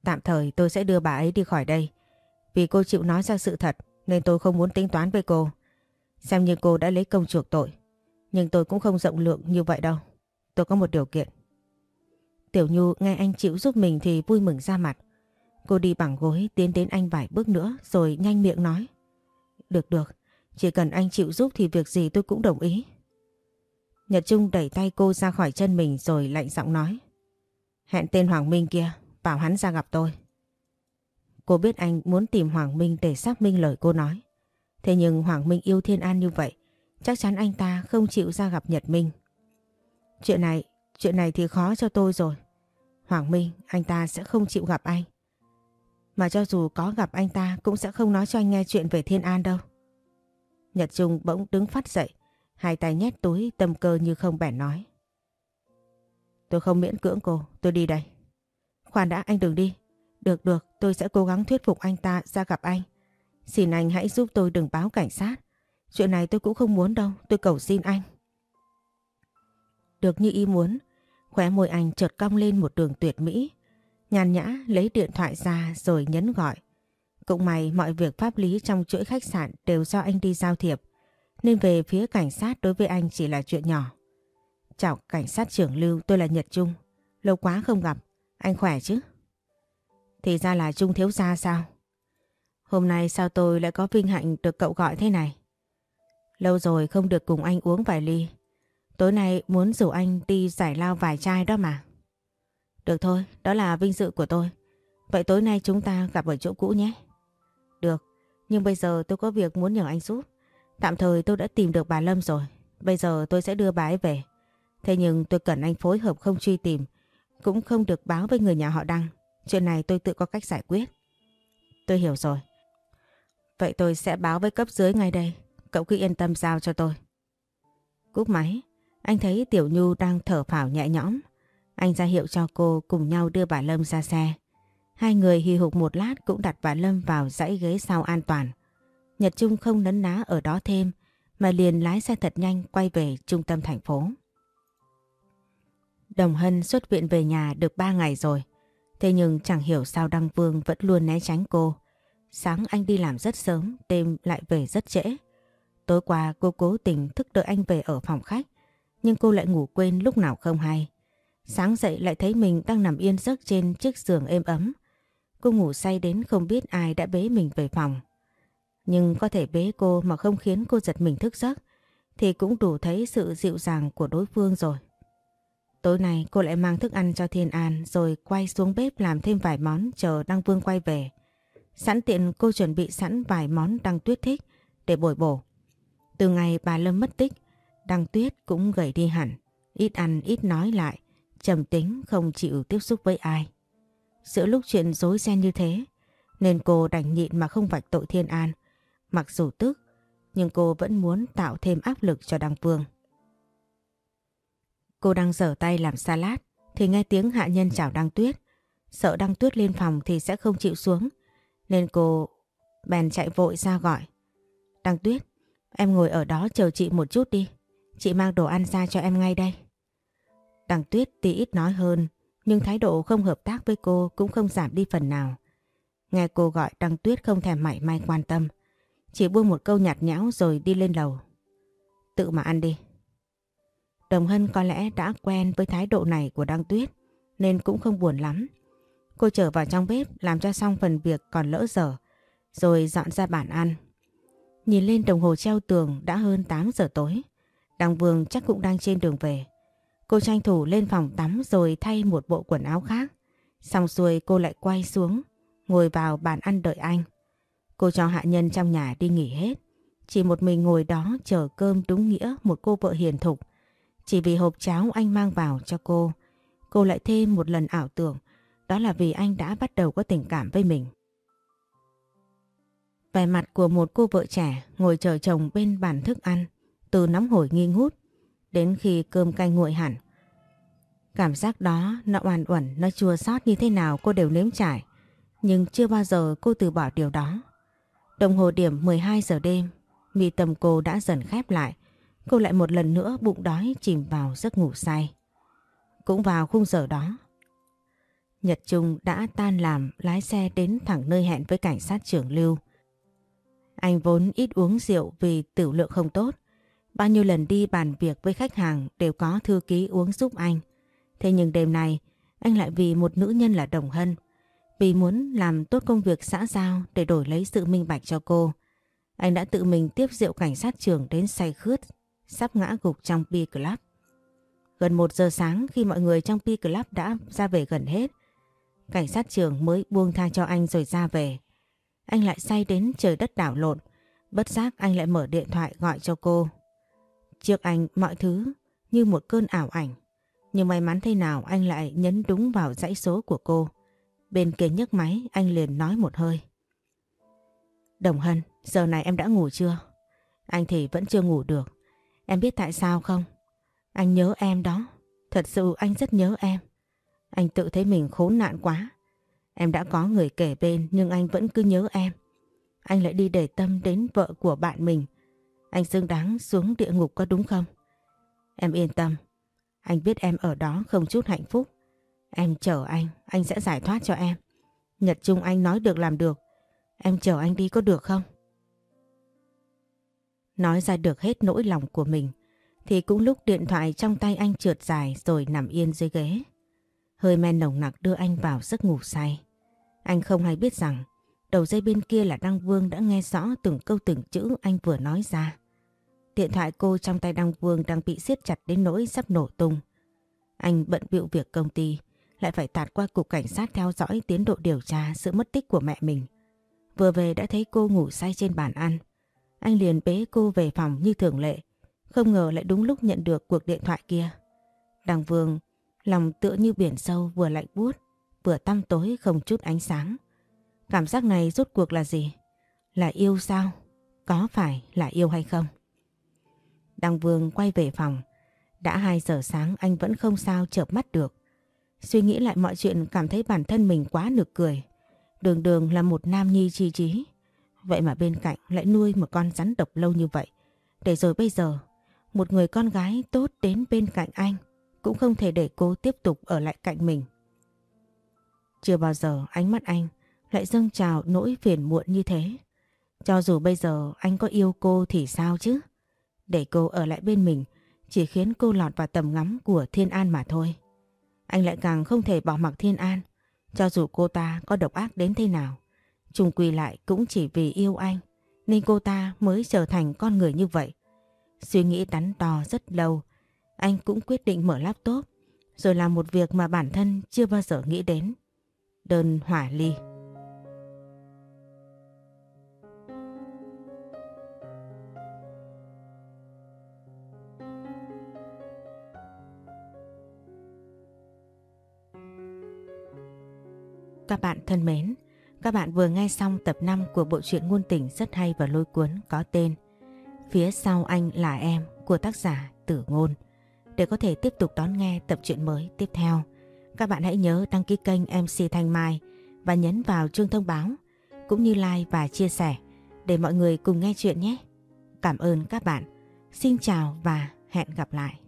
Tạm thời tôi sẽ đưa bà ấy đi khỏi đây. Vì cô chịu nói ra sự thật, nên tôi không muốn tính toán với cô. Xem như cô đã lấy công chuộc tội. Nhưng tôi cũng không rộng lượng như vậy đâu. Tôi có một điều kiện. Tiểu Nhu nghe anh chịu giúp mình thì vui mừng ra mặt. Cô đi bằng gối tiến đến anh vài bước nữa rồi nhanh miệng nói. Được được, chỉ cần anh chịu giúp thì việc gì tôi cũng đồng ý. Nhật Trung đẩy tay cô ra khỏi chân mình rồi lạnh giọng nói. Hẹn tên Hoàng Minh kia, bảo hắn ra gặp tôi. Cô biết anh muốn tìm Hoàng Minh để xác minh lời cô nói. Thế nhưng Hoàng Minh yêu Thiên An như vậy, chắc chắn anh ta không chịu ra gặp Nhật Minh. Chuyện này, chuyện này thì khó cho tôi rồi. Hoàng Minh, anh ta sẽ không chịu gặp anh. Mà cho dù có gặp anh ta cũng sẽ không nói cho anh nghe chuyện về Thiên An đâu. Nhật Trung bỗng đứng phát dậy, hai tay nhét túi tâm cơ như không bẻ nói. Tôi không miễn cưỡng cô, tôi đi đây. Khoan đã, anh đừng đi. Được được, tôi sẽ cố gắng thuyết phục anh ta ra gặp anh. Xin anh hãy giúp tôi đừng báo cảnh sát. Chuyện này tôi cũng không muốn đâu, tôi cầu xin anh. Được như ý muốn, khóe môi anh chợt cong lên một đường tuyệt mỹ. Nhàn nhã lấy điện thoại ra rồi nhấn gọi. Cũng may mọi việc pháp lý trong chuỗi khách sạn đều do anh đi giao thiệp. Nên về phía cảnh sát đối với anh chỉ là chuyện nhỏ. Chào cảnh sát trưởng Lưu, tôi là Nhật Trung. Lâu quá không gặp. Anh khỏe chứ? Thì ra là Trung thiếu gia sao? Hôm nay sao tôi lại có vinh hạnh được cậu gọi thế này? Lâu rồi không được cùng anh uống vài ly. Tối nay muốn rủ anh đi giải lao vài chai đó mà. Được thôi, đó là vinh dự của tôi. Vậy tối nay chúng ta gặp ở chỗ cũ nhé. Được, nhưng bây giờ tôi có việc muốn nhờ anh giúp. Tạm thời tôi đã tìm được bà Lâm rồi. Bây giờ tôi sẽ đưa bà ấy về. Thế nhưng tôi cần anh phối hợp không truy tìm. Cũng không được báo với người nhà họ Đăng. Chuyện này tôi tự có cách giải quyết. Tôi hiểu rồi. Vậy tôi sẽ báo với cấp dưới ngay đây. Cậu cứ yên tâm giao cho tôi. Cúp máy, anh thấy Tiểu Nhu đang thở phào nhẹ nhõm. Anh ra hiệu cho cô cùng nhau đưa bà Lâm ra xe. Hai người hì hục một lát cũng đặt bà Lâm vào dãy ghế sau an toàn. Nhật Trung không nấn ná ở đó thêm mà liền lái xe thật nhanh quay về trung tâm thành phố. Đồng Hân xuất viện về nhà được 3 ngày rồi. Thế nhưng chẳng hiểu sao Đăng Vương vẫn luôn né tránh cô. Sáng anh đi làm rất sớm, đêm lại về rất trễ. Tối qua cô cố tình thức đợi anh về ở phòng khách, nhưng cô lại ngủ quên lúc nào không hay. Sáng dậy lại thấy mình đang nằm yên giấc trên chiếc giường êm ấm. Cô ngủ say đến không biết ai đã bế mình về phòng. Nhưng có thể bế cô mà không khiến cô giật mình thức giấc thì cũng đủ thấy sự dịu dàng của đối phương rồi. Tối nay cô lại mang thức ăn cho Thiên An rồi quay xuống bếp làm thêm vài món chờ Đăng Vương quay về. Sẵn tiện cô chuẩn bị sẵn vài món Đăng Tuyết thích để bồi bổ. Từ ngày bà Lâm mất tích, Đăng Tuyết cũng gầy đi hẳn, ít ăn ít nói lại, trầm tính không chịu tiếp xúc với ai. Giữa lúc chuyện rối ren như thế, nên cô đành nhịn mà không vạch tội Thiên An. Mặc dù tức, nhưng cô vẫn muốn tạo thêm áp lực cho Đăng Vương. Cô đang dở tay làm salad thì nghe tiếng hạ nhân chào Đăng Tuyết. Sợ Đăng Tuyết lên phòng thì sẽ không chịu xuống nên cô bèn chạy vội ra gọi. Đăng Tuyết, em ngồi ở đó chờ chị một chút đi. Chị mang đồ ăn ra cho em ngay đây. Đằng Tuyết tuy ít nói hơn, nhưng thái độ không hợp tác với cô cũng không giảm đi phần nào. Nghe cô gọi Đăng Tuyết không thèm mảy may quan tâm. Chỉ buông một câu nhạt nhẽo rồi đi lên lầu. Tự mà ăn đi. Đồng Hân có lẽ đã quen với thái độ này của Đăng Tuyết, nên cũng không buồn lắm. Cô trở vào trong bếp, làm cho xong phần việc còn lỡ dở, rồi dọn ra bàn ăn. Nhìn lên đồng hồ treo tường đã hơn 8 giờ tối. Đăng Vương chắc cũng đang trên đường về. Cô tranh thủ lên phòng tắm rồi thay một bộ quần áo khác. Xong xuôi cô lại quay xuống, ngồi vào bàn ăn đợi anh. Cô cho hạ nhân trong nhà đi nghỉ hết. Chỉ một mình ngồi đó chờ cơm đúng nghĩa một cô vợ hiền thục chỉ vì hộp cháo anh mang vào cho cô, cô lại thêm một lần ảo tưởng đó là vì anh đã bắt đầu có tình cảm với mình. Vẻ mặt của một cô vợ trẻ ngồi chờ chồng bên bàn thức ăn từ nóng hổi nghi ngút đến khi cơm canh nguội hẳn. Cảm giác đó nó oan uẩn, nó chua xót như thế nào cô đều nếm trải. Nhưng chưa bao giờ cô từ bỏ điều đó. Đồng hồ điểm 12 giờ đêm, mi tầm cô đã dần khép lại cô lại một lần nữa bụng đói chìm vào giấc ngủ say. Cũng vào khung giờ đó, Nhật Trung đã tan làm lái xe đến thẳng nơi hẹn với cảnh sát trưởng Lưu. Anh vốn ít uống rượu vì tiểu lượng không tốt. Bao nhiêu lần đi bàn việc với khách hàng đều có thư ký uống giúp anh. Thế nhưng đêm này, anh lại vì một nữ nhân là Đồng Hân. Vì muốn làm tốt công việc xã giao để đổi lấy sự minh bạch cho cô. Anh đã tự mình tiếp rượu cảnh sát trưởng đến say khướt sắp ngã gục trong P Club. Gần một giờ sáng khi mọi người trong P Club đã ra về gần hết, cảnh sát trưởng mới buông tha cho anh rồi ra về. Anh lại say đến trời đất đảo lộn, bất giác anh lại mở điện thoại gọi cho cô. Trước anh mọi thứ như một cơn ảo ảnh, nhưng may mắn thế nào anh lại nhấn đúng vào dãy số của cô. Bên kia nhấc máy anh liền nói một hơi. Đồng Hân, giờ này em đã ngủ chưa? Anh thì vẫn chưa ngủ được. Em biết tại sao không? Anh nhớ em đó. Thật sự anh rất nhớ em. Anh tự thấy mình khốn nạn quá. Em đã có người kể bên nhưng anh vẫn cứ nhớ em. Anh lại đi để tâm đến vợ của bạn mình. Anh xứng đáng xuống địa ngục có đúng không? Em yên tâm. Anh biết em ở đó không chút hạnh phúc. Em chờ anh, anh sẽ giải thoát cho em. Nhật Trung anh nói được làm được. Em chờ anh đi có được không? Nói ra được hết nỗi lòng của mình thì cũng lúc điện thoại trong tay anh trượt dài rồi nằm yên dưới ghế. Hơi men nồng nặc đưa anh vào giấc ngủ say. Anh không hay biết rằng đầu dây bên kia là Đăng Vương đã nghe rõ từng câu từng chữ anh vừa nói ra. Điện thoại cô trong tay Đăng Vương đang bị siết chặt đến nỗi sắp nổ tung. Anh bận bịu việc công ty, lại phải tạt qua cục cảnh sát theo dõi tiến độ điều tra sự mất tích của mẹ mình. Vừa về đã thấy cô ngủ say trên bàn ăn. Anh liền bế cô về phòng như thường lệ. Không ngờ lại đúng lúc nhận được cuộc điện thoại kia. Đằng Vương lòng tựa như biển sâu vừa lạnh buốt vừa tăm tối không chút ánh sáng. Cảm giác này rốt cuộc là gì? Là yêu sao? Có phải là yêu hay không? Đăng Vương quay về phòng. Đã 2 giờ sáng anh vẫn không sao chợp mắt được. Suy nghĩ lại mọi chuyện cảm thấy bản thân mình quá nực cười. Đường đường là một nam nhi chi trí. Vậy mà bên cạnh lại nuôi một con rắn độc lâu như vậy. Để rồi bây giờ, một người con gái tốt đến bên cạnh anh cũng không thể để cô tiếp tục ở lại cạnh mình. Chưa bao giờ ánh mắt anh lại dâng trào nỗi phiền muộn như thế. Cho dù bây giờ anh có yêu cô thì sao chứ? Để cô ở lại bên mình chỉ khiến cô lọt vào tầm ngắm của Thiên An mà thôi. Anh lại càng không thể bỏ mặc Thiên An, cho dù cô ta có độc ác đến thế nào. Trung quy lại cũng chỉ vì yêu anh, nên cô ta mới trở thành con người như vậy. Suy nghĩ đắn đo rất lâu, anh cũng quyết định mở laptop, rồi làm một việc mà bản thân chưa bao giờ nghĩ đến. Đơn hỏa ly. Các bạn thân mến, các bạn vừa nghe xong tập 5 của bộ truyện ngôn tình rất hay và lôi cuốn có tên Phía sau anh là em của tác giả Tử Ngôn. Để có thể tiếp tục đón nghe tập truyện mới tiếp theo, các bạn hãy nhớ đăng ký kênh MC Thanh Mai và nhấn vào chuông thông báo cũng như like và chia sẻ để mọi người cùng nghe chuyện nhé. Cảm ơn các bạn. Xin chào và hẹn gặp lại.